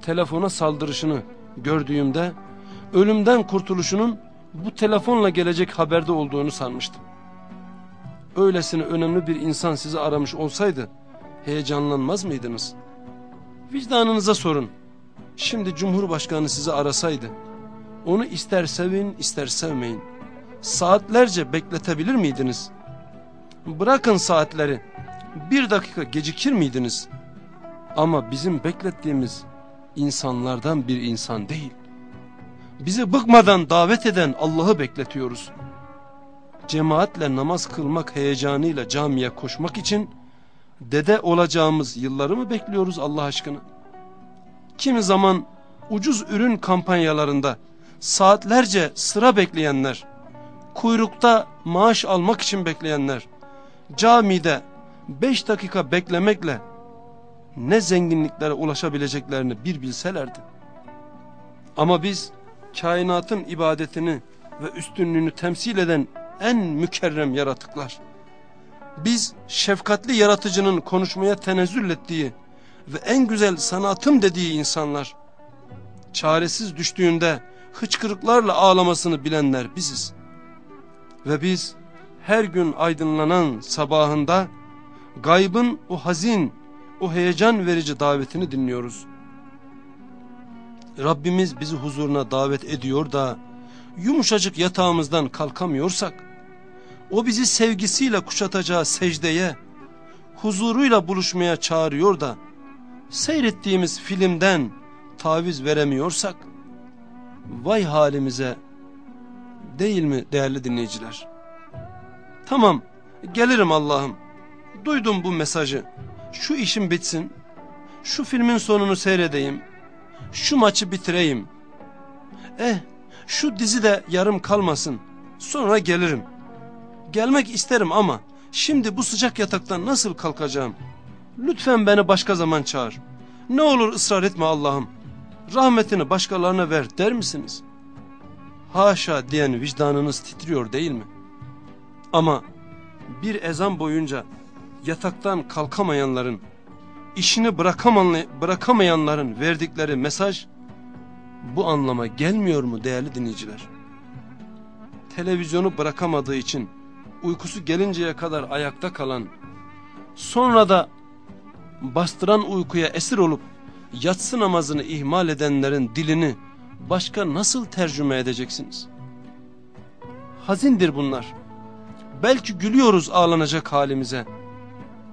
[SPEAKER 1] Telefona saldırışını gördüğümde ölümden kurtuluşunun bu telefonla gelecek haberde olduğunu sanmıştım. Öylesine önemli bir insan sizi aramış olsaydı heyecanlanmaz mıydınız? Vicdanınıza sorun. Şimdi Cumhurbaşkanı sizi arasaydı onu ister sevin ister sevmeyin. Saatlerce bekletebilir miydiniz? Bırakın saatleri. Bir dakika gecikir miydiniz? Ama bizim beklettiğimiz insanlardan bir insan değil. Bizi bıkmadan davet eden Allah'ı bekletiyoruz. Cemaatle namaz kılmak heyecanıyla camiye koşmak için dede olacağımız yılları mı bekliyoruz Allah aşkına? Kimi zaman ucuz ürün kampanyalarında saatlerce sıra bekleyenler, kuyrukta maaş almak için bekleyenler, camide beş dakika beklemekle ne zenginliklere ulaşabileceklerini bir bilselerdi. Ama biz kainatın ibadetini ve üstünlüğünü temsil eden en mükerrem yaratıklar. Biz şefkatli yaratıcının konuşmaya tenezzül ettiği ve en güzel sanatım dediği insanlar. Çaresiz düştüğünde hıçkırıklarla ağlamasını bilenler biziz. Ve biz her gün aydınlanan sabahında gaybın o hazin, o heyecan verici davetini dinliyoruz. Rabbimiz bizi huzuruna davet ediyor da yumuşacık yatağımızdan kalkamıyorsak, o bizi sevgisiyle kuşatacağı secdeye, huzuruyla buluşmaya çağırıyor da, seyrettiğimiz filmden taviz veremiyorsak, vay halimize değil mi değerli dinleyiciler? Tamam, gelirim Allah'ım, duydum bu mesajı, şu işim bitsin, şu filmin sonunu seyredeyim, şu maçı bitireyim. Eh şu dizi de yarım kalmasın sonra gelirim. Gelmek isterim ama şimdi bu sıcak yataktan nasıl kalkacağım? Lütfen beni başka zaman çağır. Ne olur ısrar etme Allah'ım. Rahmetini başkalarına ver der misiniz? Haşa diyen vicdanınız titriyor değil mi? Ama bir ezan boyunca yataktan kalkamayanların işini bırakamayanların verdikleri mesaj bu anlama gelmiyor mu değerli dinleyiciler? Televizyonu bırakamadığı için uykusu gelinceye kadar ayakta kalan, sonra da bastıran uykuya esir olup yatsı namazını ihmal edenlerin dilini başka nasıl tercüme edeceksiniz? Hazindir bunlar. Belki gülüyoruz ağlanacak halimize.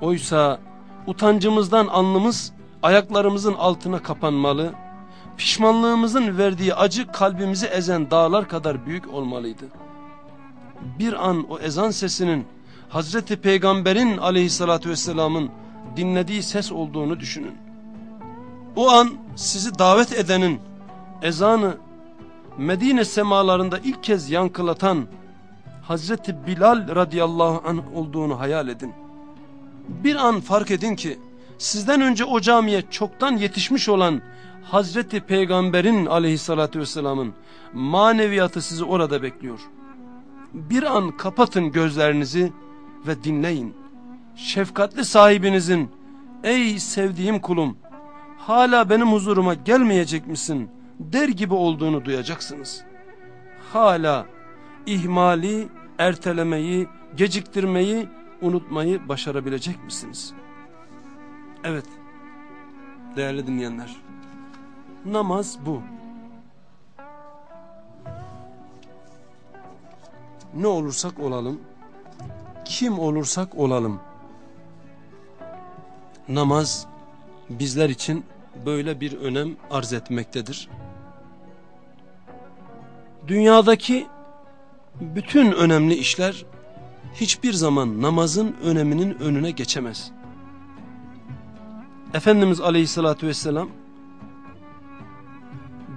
[SPEAKER 1] Oysa utancımızdan alnımız ayaklarımızın altına kapanmalı, pişmanlığımızın verdiği acı kalbimizi ezen dağlar kadar büyük olmalıydı. Bir an o ezan sesinin Hazreti Peygamber'in aleyhissalatü vesselamın dinlediği ses olduğunu düşünün. O an sizi davet edenin ezanı Medine semalarında ilk kez yankılatan Hazreti Bilal radıyallahu anh olduğunu hayal edin. Bir an fark edin ki sizden önce o camiye çoktan yetişmiş olan Hazreti Peygamber'in aleyhissalatü vesselamın maneviyatı sizi orada bekliyor. Bir an kapatın gözlerinizi ve dinleyin. Şefkatli sahibinizin ey sevdiğim kulum hala benim huzuruma gelmeyecek misin der gibi olduğunu duyacaksınız. Hala ihmali, ertelemeyi, geciktirmeyi unutmayı başarabilecek misiniz? Evet, değerli dinleyenler, namaz bu. Ne olursak olalım, kim olursak olalım, namaz bizler için böyle bir önem arz etmektedir. Dünyadaki bütün önemli işler hiçbir zaman namazın öneminin önüne geçemez. Efendimiz Aleyhisselatü Vesselam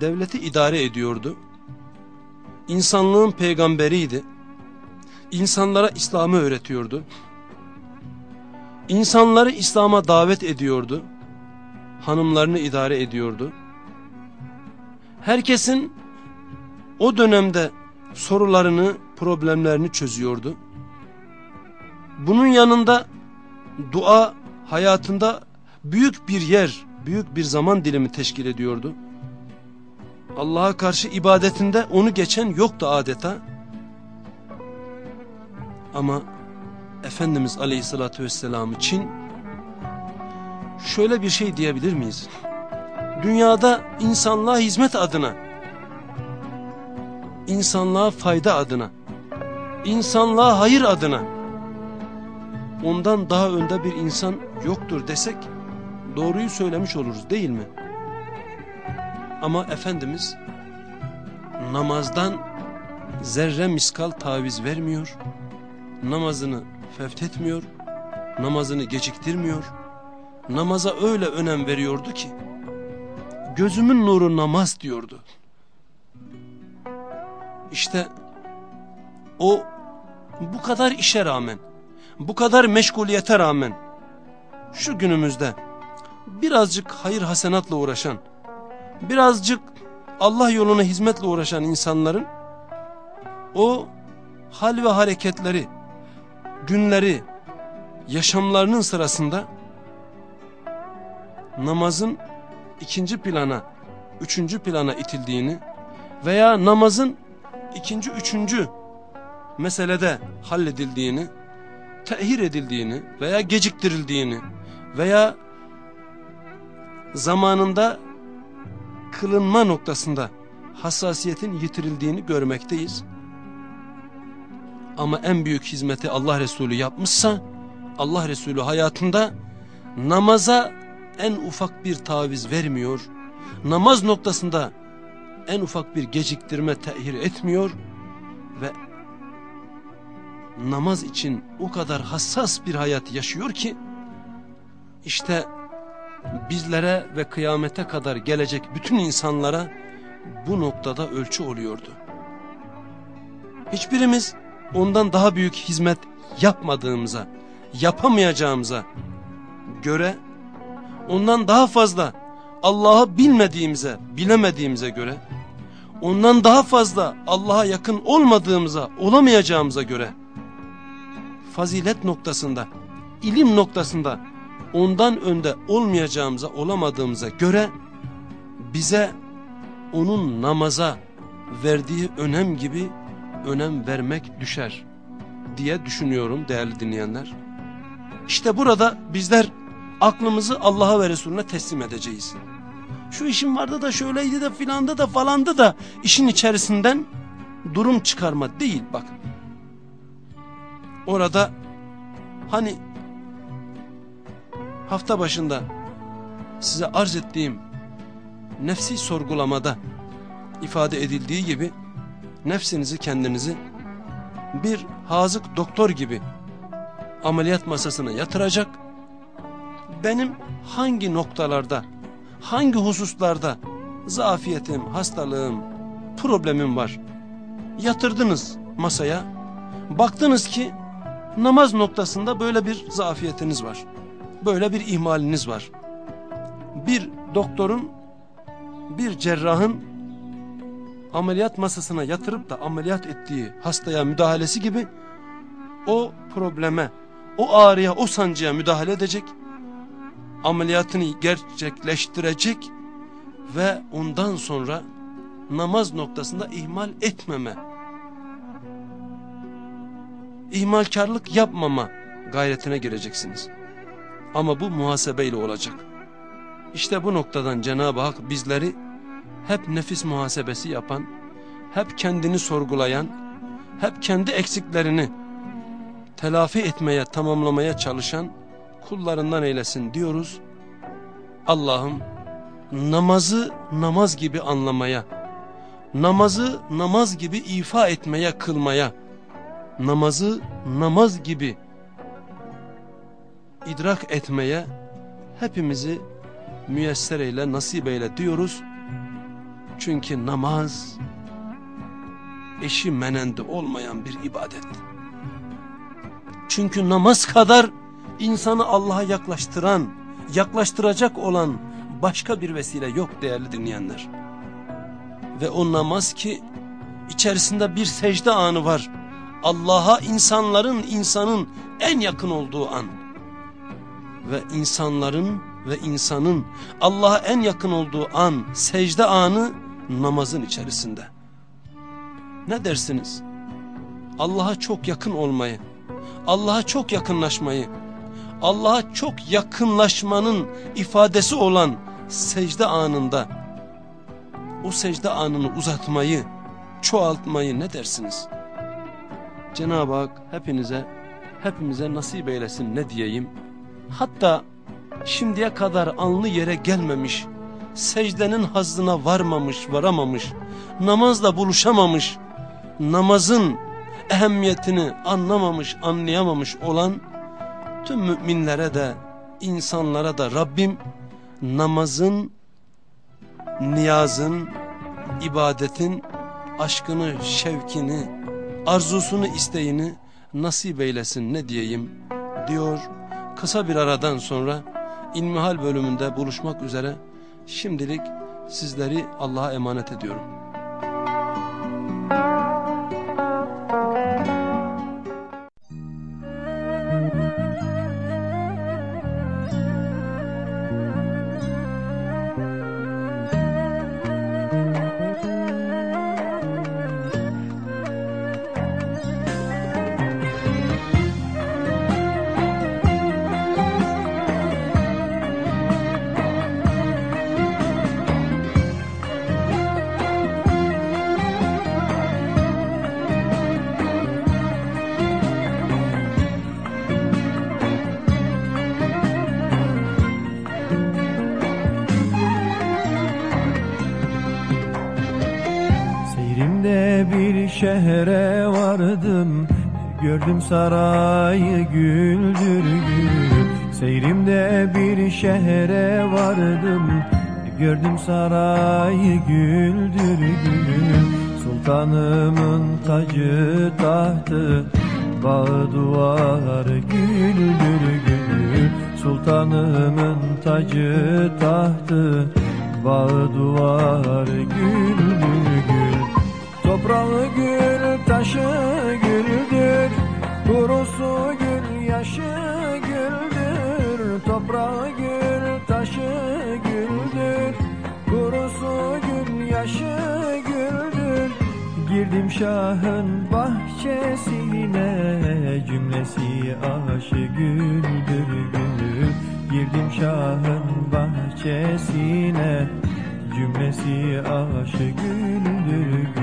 [SPEAKER 1] devleti idare ediyordu. İnsanlığın peygamberiydi. İnsanlara İslam'ı öğretiyordu. İnsanları İslam'a davet ediyordu. Hanımlarını idare ediyordu. Herkesin o dönemde sorularını, problemlerini çözüyordu. Bunun yanında dua hayatında büyük bir yer, büyük bir zaman dilimi teşkil ediyordu. Allah'a karşı ibadetinde onu geçen yoktu adeta. Ama Efendimiz Aleyhisselatü Vesselam için şöyle bir şey diyebilir miyiz? Dünyada insanlığa hizmet adına, insanlığa fayda adına, insanlığa hayır adına ondan daha önde bir insan yoktur desek doğruyu söylemiş oluruz değil mi? Ama Efendimiz namazdan zerre miskal taviz vermiyor, namazını fevtetmiyor, namazını geciktirmiyor, namaza öyle önem veriyordu ki, gözümün nuru namaz diyordu. İşte o bu kadar işe rağmen, bu kadar meşguliyete rağmen, şu günümüzde birazcık hayır hasenatla uğraşan, birazcık Allah yoluna hizmetle uğraşan insanların o hal ve hareketleri, günleri, yaşamlarının sırasında namazın ikinci plana, üçüncü plana itildiğini veya namazın ikinci, üçüncü meselede halledildiğini, tehir edildiğini veya geciktirildiğini veya zamanında kılınma noktasında hassasiyetin yitirildiğini görmekteyiz. Ama en büyük hizmeti Allah Resulü yapmışsa Allah Resulü hayatında namaza en ufak bir taviz vermiyor. Namaz noktasında en ufak bir geciktirme tehir etmiyor ve namaz için o kadar hassas bir hayat yaşıyor ki işte bizlere ve kıyamete kadar gelecek bütün insanlara bu noktada ölçü oluyordu. Hiçbirimiz ondan daha büyük hizmet yapmadığımıza, yapamayacağımıza göre ondan daha fazla Allah'ı bilmediğimize, bilemediğimize göre ondan daha fazla Allah'a yakın olmadığımıza, olamayacağımıza göre fazilet noktasında, ilim noktasında ondan önde olmayacağımıza, olamadığımıza göre bize onun namaza verdiği önem gibi önem vermek düşer diye düşünüyorum değerli dinleyenler. İşte burada bizler aklımızı Allah'a ve Resulüne teslim edeceğiz. Şu işim vardı da şöyleydi de filandı da falandı da işin içerisinden durum çıkarma değil bakın. Orada hani hafta başında size arz ettiğim nefsi sorgulamada ifade edildiği gibi nefsinizi kendinizi bir hazık doktor gibi ameliyat masasına yatıracak benim hangi noktalarda hangi hususlarda zafiyetim, hastalığım, problemim var? Yatırdınız masaya baktınız ki namaz noktasında böyle bir zafiyetiniz var böyle bir ihmaliniz var. Bir doktorun bir cerrahın ameliyat masasına yatırıp da ameliyat ettiği hastaya müdahalesi gibi o probleme, o ağrıya, o sancıya müdahale edecek, ameliyatını gerçekleştirecek ve ondan sonra namaz noktasında ihmal etmeme, ihmalkarlık yapmama gayretine gireceksiniz. Ama bu muhasebeyle olacak. İşte bu noktadan Cenab-ı Hak bizleri hep nefis muhasebesi yapan, hep kendini sorgulayan, hep kendi eksiklerini telafi etmeye, tamamlamaya çalışan kullarından eylesin diyoruz. Allah'ım namazı namaz gibi anlamaya, namazı namaz gibi ifa etmeye, kılmaya, namazı namaz gibi idrak etmeye hepimizi müyesser eyle, nasip eyle diyoruz. Çünkü namaz eşi menende olmayan bir ibadet. Çünkü namaz kadar insanı Allah'a yaklaştıran, yaklaştıracak olan başka bir vesile yok değerli dinleyenler. Ve o namaz ki içerisinde bir secde anı var. Allah'a insanların insanın en yakın olduğu an. Ve insanların ve insanın Allah'a en yakın olduğu an secde anı namazın içerisinde. Ne dersiniz? Allah'a çok yakın olmayı, Allah'a çok yakınlaşmayı, Allah'a çok yakınlaşmanın ifadesi olan secde anında o secde anını uzatmayı, çoğaltmayı ne dersiniz? Cenab-ı Hak hepinize, hepimize nasip eylesin ne diyeyim. Hatta şimdiye kadar anlı yere gelmemiş, secdenin hazdına varmamış, varamamış, namazla buluşamamış, namazın ehemmiyetini anlamamış, anlayamamış olan tüm müminlere de, insanlara da Rabbim namazın, niyazın, ibadetin aşkını, şevkini, arzusunu, isteğini nasip eylesin ne diyeyim diyor. Kısa bir aradan sonra İlmihal bölümünde buluşmak üzere şimdilik sizleri Allah'a emanet ediyorum.
[SPEAKER 2] Gördüm sarayı güldür gül Seyrimde bir şehre vardım. Gördüm sarayı güldür gül Sultanımın tacı tahtı Bağı duvar güldür gül Sultanımın tacı tahtı Bağı duvar güldür gül Toprağı gül, taşı Girdim şahın bahçesine Cümlesi aşı güldür gül Girdim şahın bahçesine Cümlesi aşı güldür gül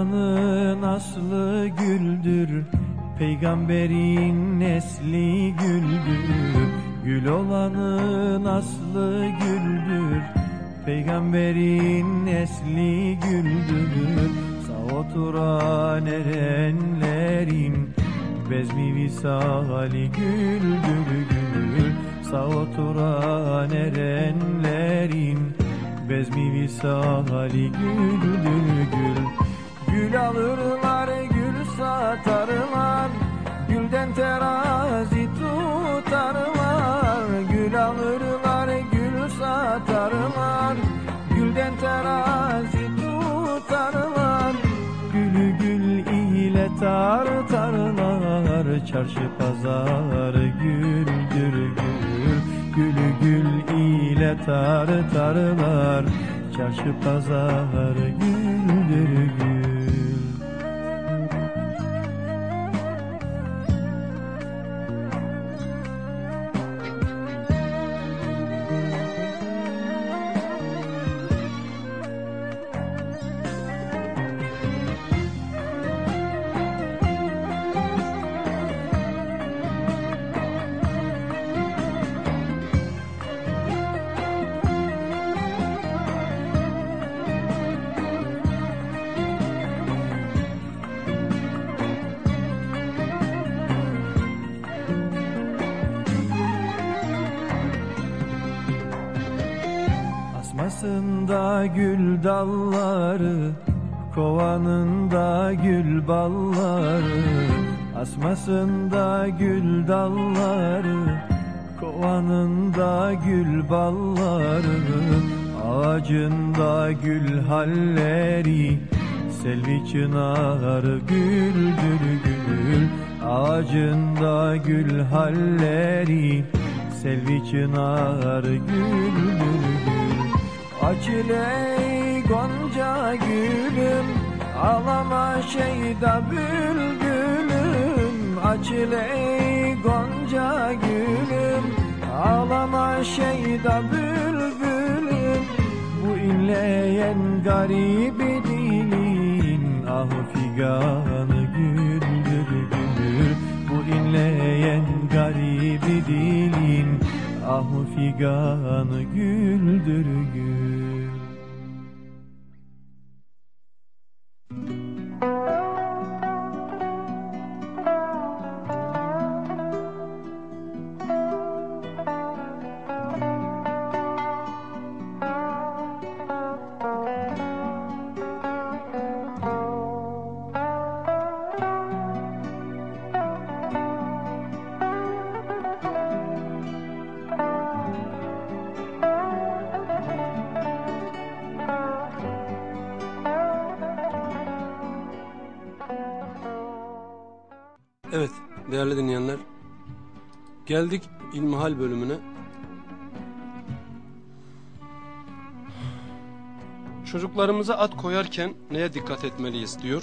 [SPEAKER 2] olanın aslı güldür Peygamberin nesli güldür. Gül olanın aslı güldür Peygamberin nesli güldür. Sağ oturan erenlerin Bezmi visali güldür gül Sağ oturan erenlerin Bezmi visali güldür gül Gül alırlar gül satarlar. Gülden terazi tutarlar. Gül alırlar gül satarlar. Gülden terazi tutarlar. Gülü gül ile tartarlar. Çarşı pazar güldür gül. Gülü gül ile tartarlar. Çarşı pazar güldür gül Asmasında gül dalları Kovanında gül balları Asmasında gül dalları Kovanında gül balları Ağacında gül halleri Selvi çınarı güldür gül Ağacında gül halleri Selvi çınarı güldür gül Açıl ey gonca gülüm. Ağlama şeyda bülbülüm. Açıl ey gonca gülüm. Ağlama şeyda bülbülüm. Bu inleyen garibi dilin Ah figanı güldür gül Bu inleyen garibi dilin Ah figanı güldür gül
[SPEAKER 1] değerli dinleyenler geldik İlmihal bölümüne. Çocuklarımıza ad koyarken neye dikkat etmeliyiz diyor.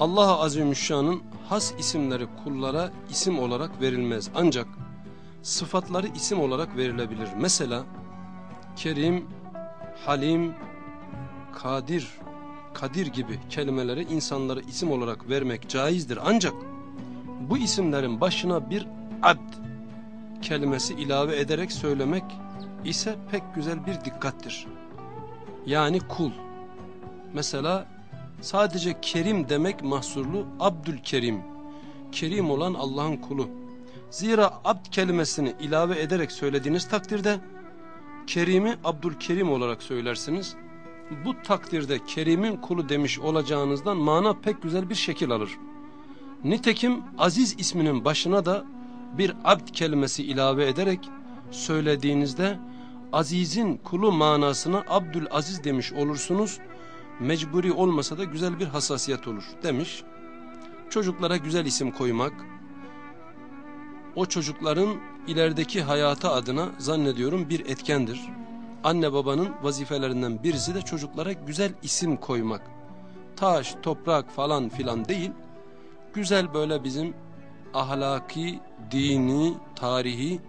[SPEAKER 1] Allah-u Azimüşşan'ın has isimleri kullara isim olarak verilmez. Ancak sıfatları isim olarak verilebilir. Mesela Kerim, Halim, Kadir, Kadir gibi kelimeleri insanlara isim olarak vermek caizdir. Ancak bu isimlerin başına bir abd kelimesi ilave ederek söylemek ise pek güzel bir dikkattir. Yani kul. Mesela sadece Kerim demek mahsurlu Abdülkerim. Kerim olan Allah'ın kulu. Zira abd kelimesini ilave ederek söylediğiniz takdirde Kerim'i Abdülkerim olarak söylersiniz. Bu takdirde Kerim'in kulu demiş olacağınızdan mana pek güzel bir şekil alır. Nitekim Aziz isminin başına da bir abd kelimesi ilave ederek söylediğinizde Aziz'in kulu manasına Abdülaziz demiş olursunuz. Mecburi olmasa da güzel bir hassasiyet olur demiş. Çocuklara güzel isim koymak, o çocukların ilerideki hayatı adına zannediyorum bir etkendir. Anne babanın vazifelerinden birisi de çocuklara güzel isim koymak. Taş, toprak falan filan değil, güzel böyle bizim ahlaki, dini, tarihi,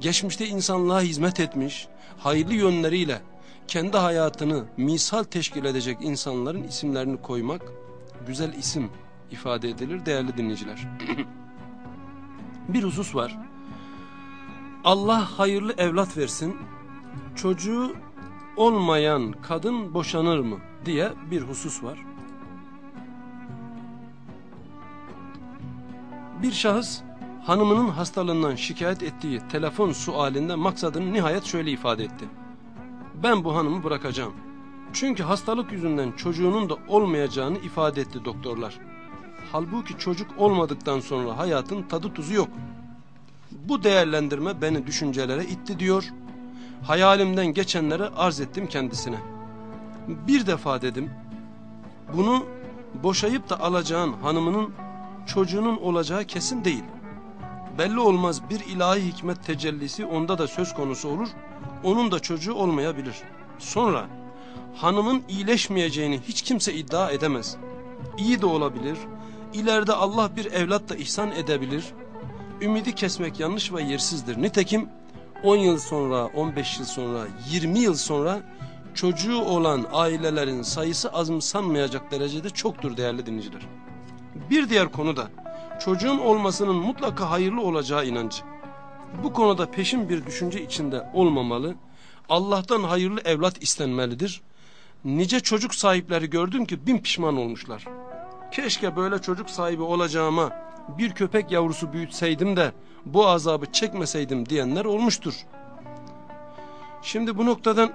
[SPEAKER 1] geçmişte insanlığa hizmet etmiş, hayırlı yönleriyle kendi hayatını misal teşkil edecek insanların isimlerini koymak, güzel isim ifade edilir değerli dinleyiciler. bir husus var. Allah hayırlı evlat versin, çocuğu olmayan kadın boşanır mı diye bir husus var. Bir şahıs hanımının hastalığından şikayet ettiği telefon sualinde maksadını nihayet şöyle ifade etti. Ben bu hanımı bırakacağım. Çünkü hastalık yüzünden çocuğunun da olmayacağını ifade etti doktorlar. Halbuki çocuk olmadıktan sonra hayatın tadı tuzu yok. Bu değerlendirme beni düşüncelere itti diyor. Hayalimden geçenlere arz ettim kendisine. Bir defa dedim, bunu boşayıp da alacağın hanımının çocuğunun olacağı kesin değil. Belli olmaz bir ilahi hikmet tecellisi onda da söz konusu olur, onun da çocuğu olmayabilir. Sonra hanımın iyileşmeyeceğini hiç kimse iddia edemez. İyi de olabilir, ileride Allah bir evlat da ihsan edebilir. Ümidi kesmek yanlış ve yersizdir. Nitekim 10 yıl sonra, 15 yıl sonra, 20 yıl sonra çocuğu olan ailelerin sayısı azımsanmayacak derecede çoktur değerli dinleyiciler. Bir diğer konu da çocuğun olmasının mutlaka hayırlı olacağı inancı. Bu konuda peşin bir düşünce içinde olmamalı, Allah'tan hayırlı evlat istenmelidir. Nice çocuk sahipleri gördüm ki bin pişman olmuşlar. Keşke böyle çocuk sahibi olacağıma bir köpek yavrusu büyütseydim de bu azabı çekmeseydim diyenler olmuştur. Şimdi bu noktadan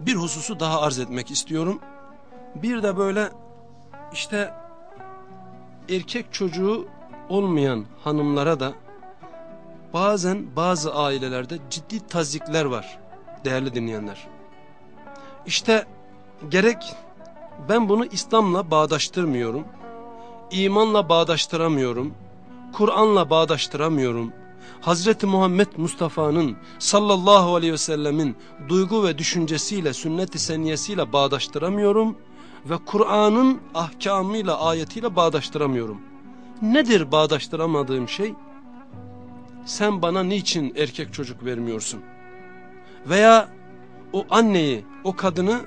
[SPEAKER 1] bir hususu daha arz etmek istiyorum. Bir de böyle işte erkek çocuğu olmayan hanımlara da bazen bazı ailelerde ciddi tazikler var değerli dinleyenler. İşte gerek ben bunu İslam'la bağdaştırmıyorum, imanla bağdaştıramıyorum, Kur'an'la bağdaştıramıyorum, Hazreti Muhammed Mustafa'nın sallallahu aleyhi ve sellemin duygu ve düşüncesiyle, sünnet-i seniyesiyle bağdaştıramıyorum ve Kur'an'ın ahkamıyla, ayetiyle bağdaştıramıyorum. Nedir bağdaştıramadığım şey? Sen bana niçin erkek çocuk vermiyorsun? Veya o anneyi, o kadını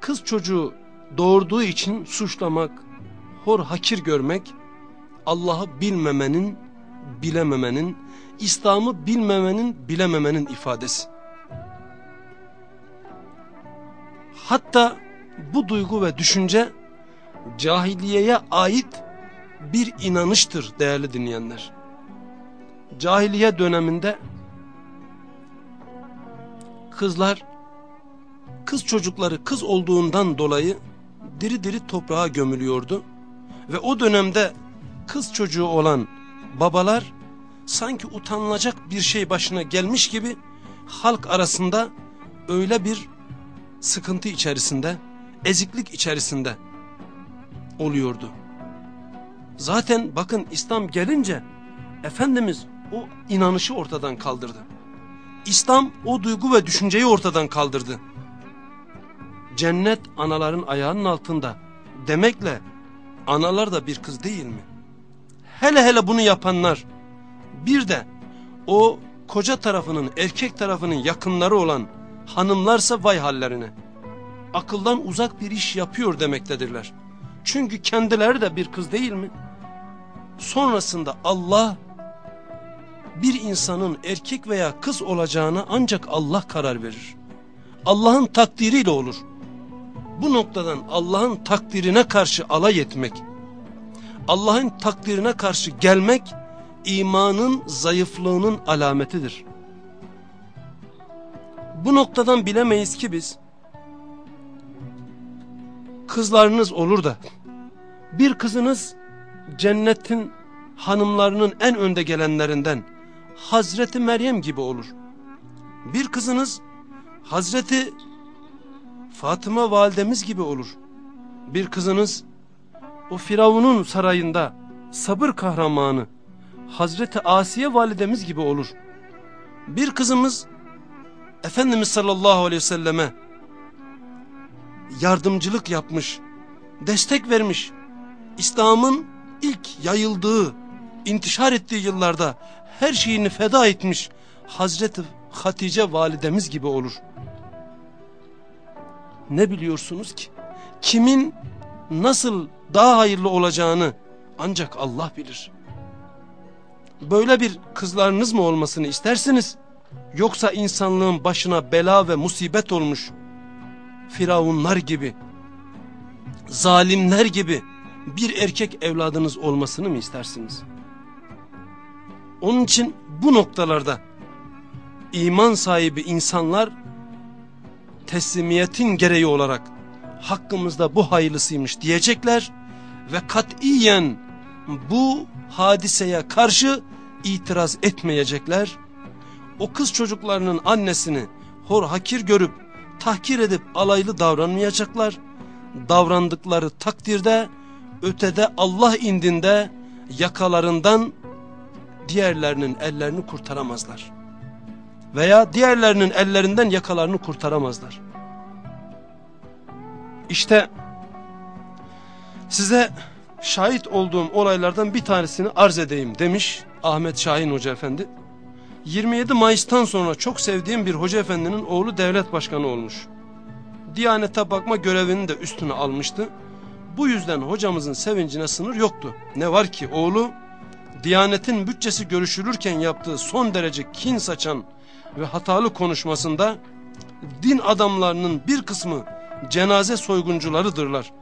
[SPEAKER 1] kız çocuğu doğurduğu için suçlamak, hor hakir görmek, Allah'ı bilmemenin, bilememenin, İslam'ı bilmemenin, bilememenin ifadesi. Hatta bu duygu ve düşünce cahiliyeye ait bir inanıştır değerli dinleyenler. Cahiliye döneminde kızlar kız çocukları kız olduğundan dolayı diri diri toprağa gömülüyordu. Ve o dönemde kız çocuğu olan babalar sanki utanılacak bir şey başına gelmiş gibi halk arasında öyle bir sıkıntı içerisinde, eziklik içerisinde oluyordu. Zaten bakın İslam gelince Efendimiz o inanışı ortadan kaldırdı. İslam o duygu ve düşünceyi ortadan kaldırdı. Cennet anaların ayağının altında demekle analar da bir kız değil mi? Hele hele bunu yapanlar bir de o koca tarafının erkek tarafının yakınları olan hanımlarsa vay hallerine. Akıldan uzak bir iş yapıyor demektedirler. Çünkü kendileri de bir kız değil mi? Sonrasında Allah bir insanın erkek veya kız olacağına ancak Allah karar verir. Allah'ın takdiriyle olur. Bu noktadan Allah'ın takdirine karşı alay etmek, Allah'ın takdirine karşı gelmek imanın zayıflığının alametidir. Bu noktadan bilemeyiz ki biz kızlarınız olur da bir kızınız cennetin hanımlarının en önde gelenlerinden Hazreti Meryem gibi olur. Bir kızınız Hazreti Fatıma validemiz gibi olur. Bir kızınız o Firavun'un sarayında sabır kahramanı Hazreti Asiye validemiz gibi olur. Bir kızımız Efendimiz sallallahu aleyhi ve selleme yardımcılık yapmış, destek vermiş. İslam'ın ilk yayıldığı, intişar ettiği yıllarda her şeyini feda etmiş Hazreti Hatice validemiz gibi olur. Ne biliyorsunuz ki? Kimin nasıl daha hayırlı olacağını ancak Allah bilir. Böyle bir kızlarınız mı olmasını istersiniz? Yoksa insanlığın başına bela ve musibet olmuş firavunlar gibi, zalimler gibi bir erkek evladınız olmasını mı istersiniz? Onun için bu noktalarda iman sahibi insanlar teslimiyetin gereği olarak hakkımızda bu hayırlısıymış diyecekler ve katiyen bu hadiseye karşı itiraz etmeyecekler. O kız çocuklarının annesini hor hakir görüp tahkir edip alaylı davranmayacaklar. Davrandıkları takdirde ötede Allah indinde yakalarından diğerlerinin ellerini kurtaramazlar. Veya diğerlerinin ellerinden yakalarını kurtaramazlar. İşte size şahit olduğum olaylardan bir tanesini arz edeyim demiş Ahmet Şahin Hoca Efendi. 27 Mayıs'tan sonra çok sevdiğim bir hoca efendinin oğlu devlet başkanı olmuş. Diyanete bakma görevini de üstüne almıştı. Bu yüzden hocamızın sevincine sınır yoktu. Ne var ki oğlu Diyanetin bütçesi görüşülürken yaptığı son derece kin saçan ve hatalı konuşmasında din adamlarının bir kısmı cenaze soyguncularıdırlar.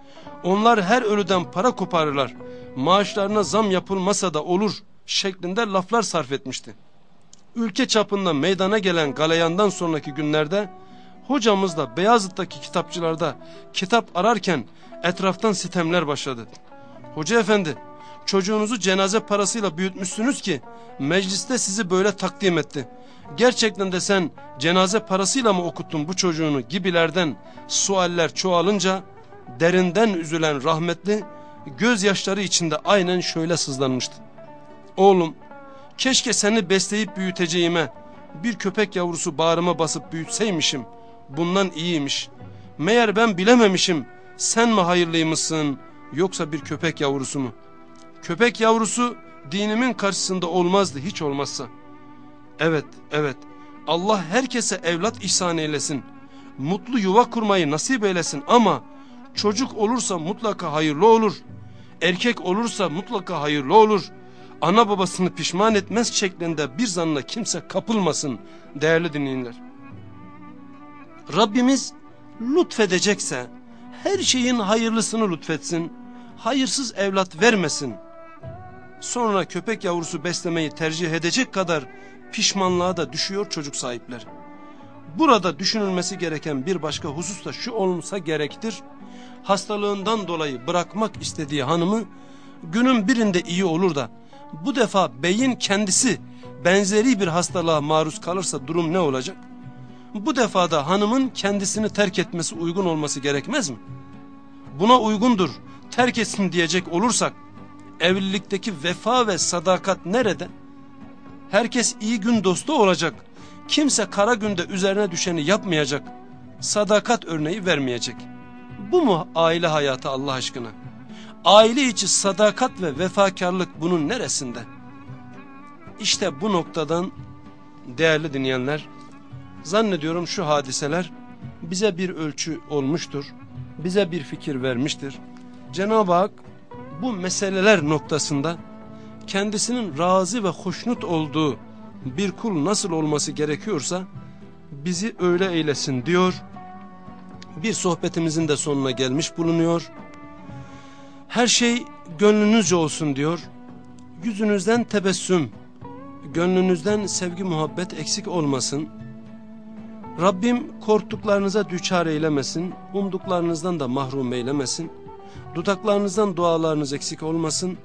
[SPEAKER 1] Onlar her ölüden para koparırlar. Maaşlarına zam yapılmasa da olur şeklinde laflar sarf etmişti. Ülke çapında meydana gelen galayandan sonraki günlerde Hocamız da Beyazıt'taki kitapçılarda kitap ararken etraftan sitemler başladı. Hoca efendi çocuğunuzu cenaze parasıyla büyütmüşsünüz ki mecliste sizi böyle takdim etti. Gerçekten de sen cenaze parasıyla mı okuttun bu çocuğunu gibilerden sualler çoğalınca derinden üzülen rahmetli gözyaşları içinde aynen şöyle sızlanmıştı. Oğlum keşke seni besleyip büyüteceğime bir köpek yavrusu bağrıma basıp büyütseymişim bundan iyiymiş. Meğer ben bilememişim sen mi hayırlıymışsın yoksa bir köpek yavrusu mu? Köpek yavrusu dinimin karşısında olmazdı hiç olmazsa. Evet, evet. Allah herkese evlat ihsan eylesin. Mutlu yuva kurmayı nasip eylesin ama çocuk olursa mutlaka hayırlı olur. Erkek olursa mutlaka hayırlı olur. Ana babasını pişman etmez şeklinde bir zanla kimse kapılmasın değerli dinleyenler. Rabbimiz lütfedecekse her şeyin hayırlısını lütfetsin. Hayırsız evlat vermesin. Sonra köpek yavrusu beslemeyi tercih edecek kadar pişmanlığa da düşüyor çocuk sahipleri. Burada düşünülmesi gereken bir başka husus da şu olmasa gerektir. Hastalığından dolayı bırakmak istediği hanımı günün birinde iyi olur da bu defa beyin kendisi benzeri bir hastalığa maruz kalırsa durum ne olacak? Bu defada hanımın kendisini terk etmesi uygun olması gerekmez mi? Buna uygundur terk etsin diyecek olursak evlilikteki vefa ve sadakat nerede? Herkes iyi gün dostu olacak. Kimse kara günde üzerine düşeni yapmayacak. Sadakat örneği vermeyecek. Bu mu aile hayatı Allah aşkına? Aile içi sadakat ve vefakarlık bunun neresinde? İşte bu noktadan değerli dinleyenler zannediyorum şu hadiseler bize bir ölçü olmuştur. Bize bir fikir vermiştir. Cenab-ı Hak bu meseleler noktasında kendisinin razı ve hoşnut olduğu bir kul nasıl olması gerekiyorsa bizi öyle eylesin diyor. Bir sohbetimizin de sonuna gelmiş bulunuyor. Her şey gönlünüzce olsun diyor. Yüzünüzden tebessüm, gönlünüzden sevgi muhabbet eksik olmasın. Rabbim korktuklarınıza düçar eylemesin, umduklarınızdan da mahrum eylemesin. Dudaklarınızdan dualarınız eksik olmasın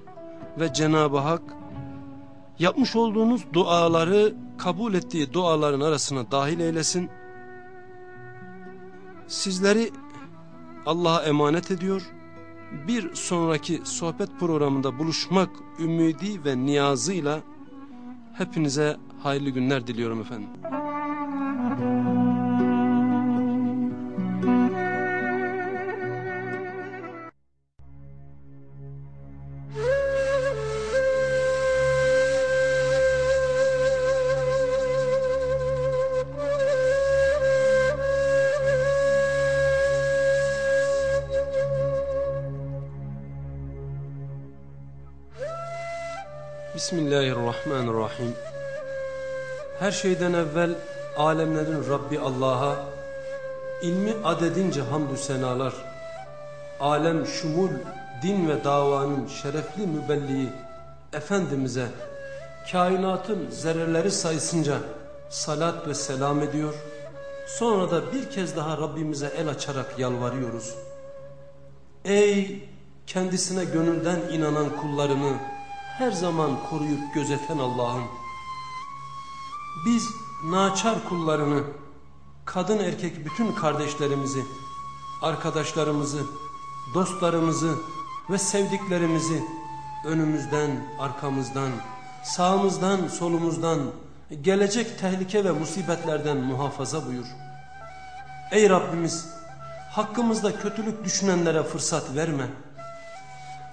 [SPEAKER 1] ve Cenab-ı Hak yapmış olduğunuz duaları kabul ettiği duaların arasına dahil eylesin. Sizleri Allah'a emanet ediyor. Bir sonraki sohbet programında buluşmak ümidi ve niyazıyla hepinize hayırlı günler diliyorum efendim. Bismillahirrahmanirrahim. Her şeyden evvel alemlerin Rabbi Allah'a, ilmi adedince hamdü senalar, alem şumul, din ve davanın şerefli mübelliği Efendimiz'e, kainatın zerreleri sayısınca salat ve selam ediyor. Sonra da bir kez daha Rabbimize el açarak yalvarıyoruz. Ey kendisine gönülden inanan kullarını, her zaman koruyup gözeten Allah'ım. Biz naçar kullarını, kadın erkek bütün kardeşlerimizi, arkadaşlarımızı, dostlarımızı ve sevdiklerimizi önümüzden, arkamızdan, sağımızdan, solumuzdan, gelecek tehlike ve musibetlerden muhafaza buyur. Ey Rabbimiz, hakkımızda kötülük düşünenlere fırsat verme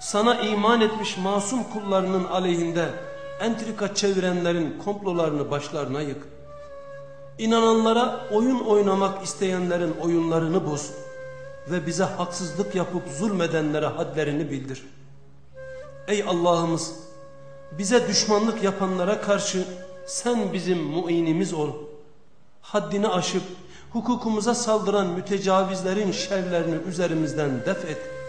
[SPEAKER 1] sana iman etmiş masum kullarının aleyhinde entrika çevirenlerin komplolarını başlarına yık. İnananlara oyun oynamak isteyenlerin oyunlarını boz ve bize haksızlık yapıp zulmedenlere hadlerini bildir. Ey Allah'ımız bize düşmanlık yapanlara karşı sen bizim muinimiz ol. Haddini aşıp hukukumuza saldıran mütecavizlerin şerlerini üzerimizden def et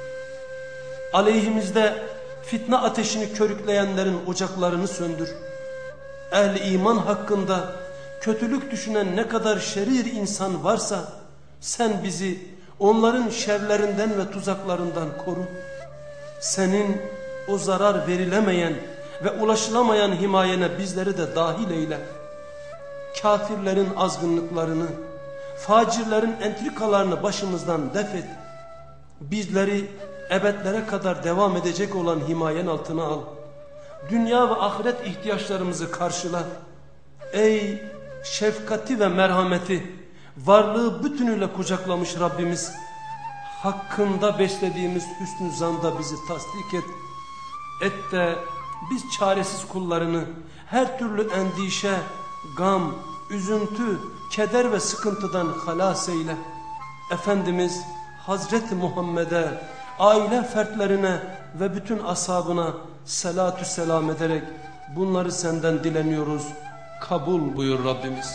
[SPEAKER 1] aleyhimizde fitne ateşini körükleyenlerin ocaklarını söndür. Ehli iman hakkında kötülük düşünen ne kadar şerir insan varsa Sen bizi onların şerlerinden ve tuzaklarından koru. Senin o zarar verilemeyen ve ulaşılamayan himayene bizleri de dahil eyle. Kafirlerin azgınlıklarını, facirlerin entrikalarını başımızdan def et. Bizleri ebedlere kadar devam edecek olan himayen altına al. Dünya ve ahiret ihtiyaçlarımızı karşıla. Ey şefkati ve merhameti varlığı bütünüyle kucaklamış Rabbimiz hakkında beslediğimiz hüsnü zanda bizi tasdik et. Et de biz çaresiz kullarını her türlü endişe, gam, üzüntü, keder ve sıkıntıdan halas eyle. Efendimiz Hazreti Muhammed'e, aile fertlerine ve bütün ashabına salatü selam ederek bunları senden dileniyoruz. Kabul buyur Rabbimiz.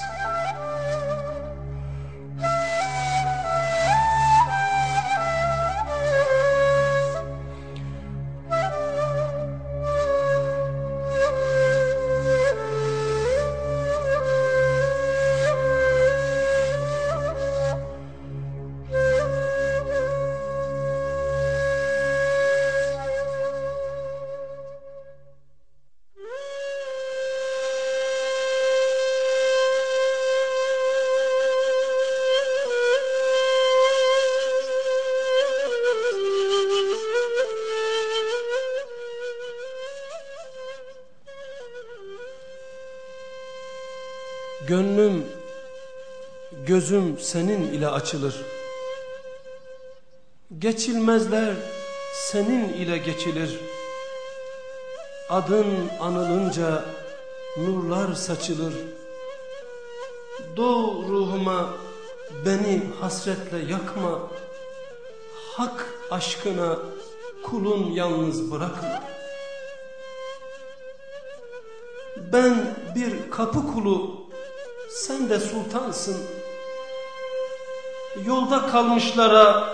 [SPEAKER 1] Gözüm senin ile açılır. Geçilmezler senin ile geçilir. Adın anılınca nurlar saçılır. Doğ ruhuma beni hasretle yakma. Hak aşkına kulun yalnız bırakma. Ben bir kapı kulu sen de sultansın. Yolda kalmışlara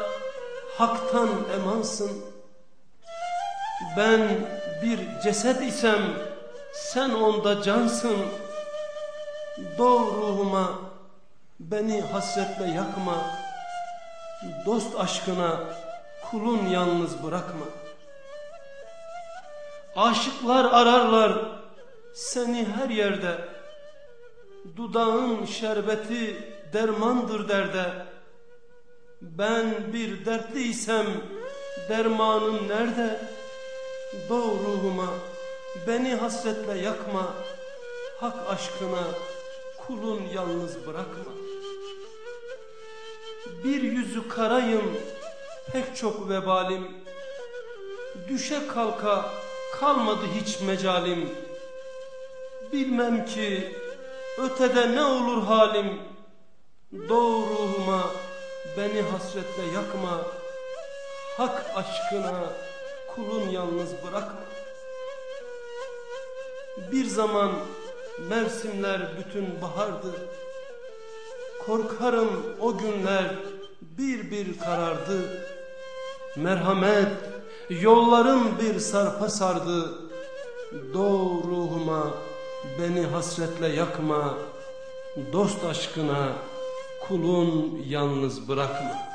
[SPEAKER 1] haktan emansın. Ben bir ceset isem sen onda cansın. Doğ beni hasretle yakma. Dost aşkına kulun yalnız bırakma. Aşıklar ararlar seni her yerde. Dudağın şerbeti dermandır derde. Ben bir dertliysem dermanın nerede? Doğ ruhuma beni hasretle yakma. Hak aşkına kulun yalnız bırakma. Bir yüzü karayım pek çok vebalim. Düşe kalka kalmadı hiç mecalim. Bilmem ki Ötede ne olur halim Doğ ruhuma beni hasretle yakma. Hak aşkına kulun yalnız bırakma. Bir zaman mevsimler bütün bahardı Korkarım o günler bir bir karardı. Merhamet yollarım bir sarpa sardı. Doğ ruhuma Beni hasretle yakma, dost aşkına kulun yalnız bırakma.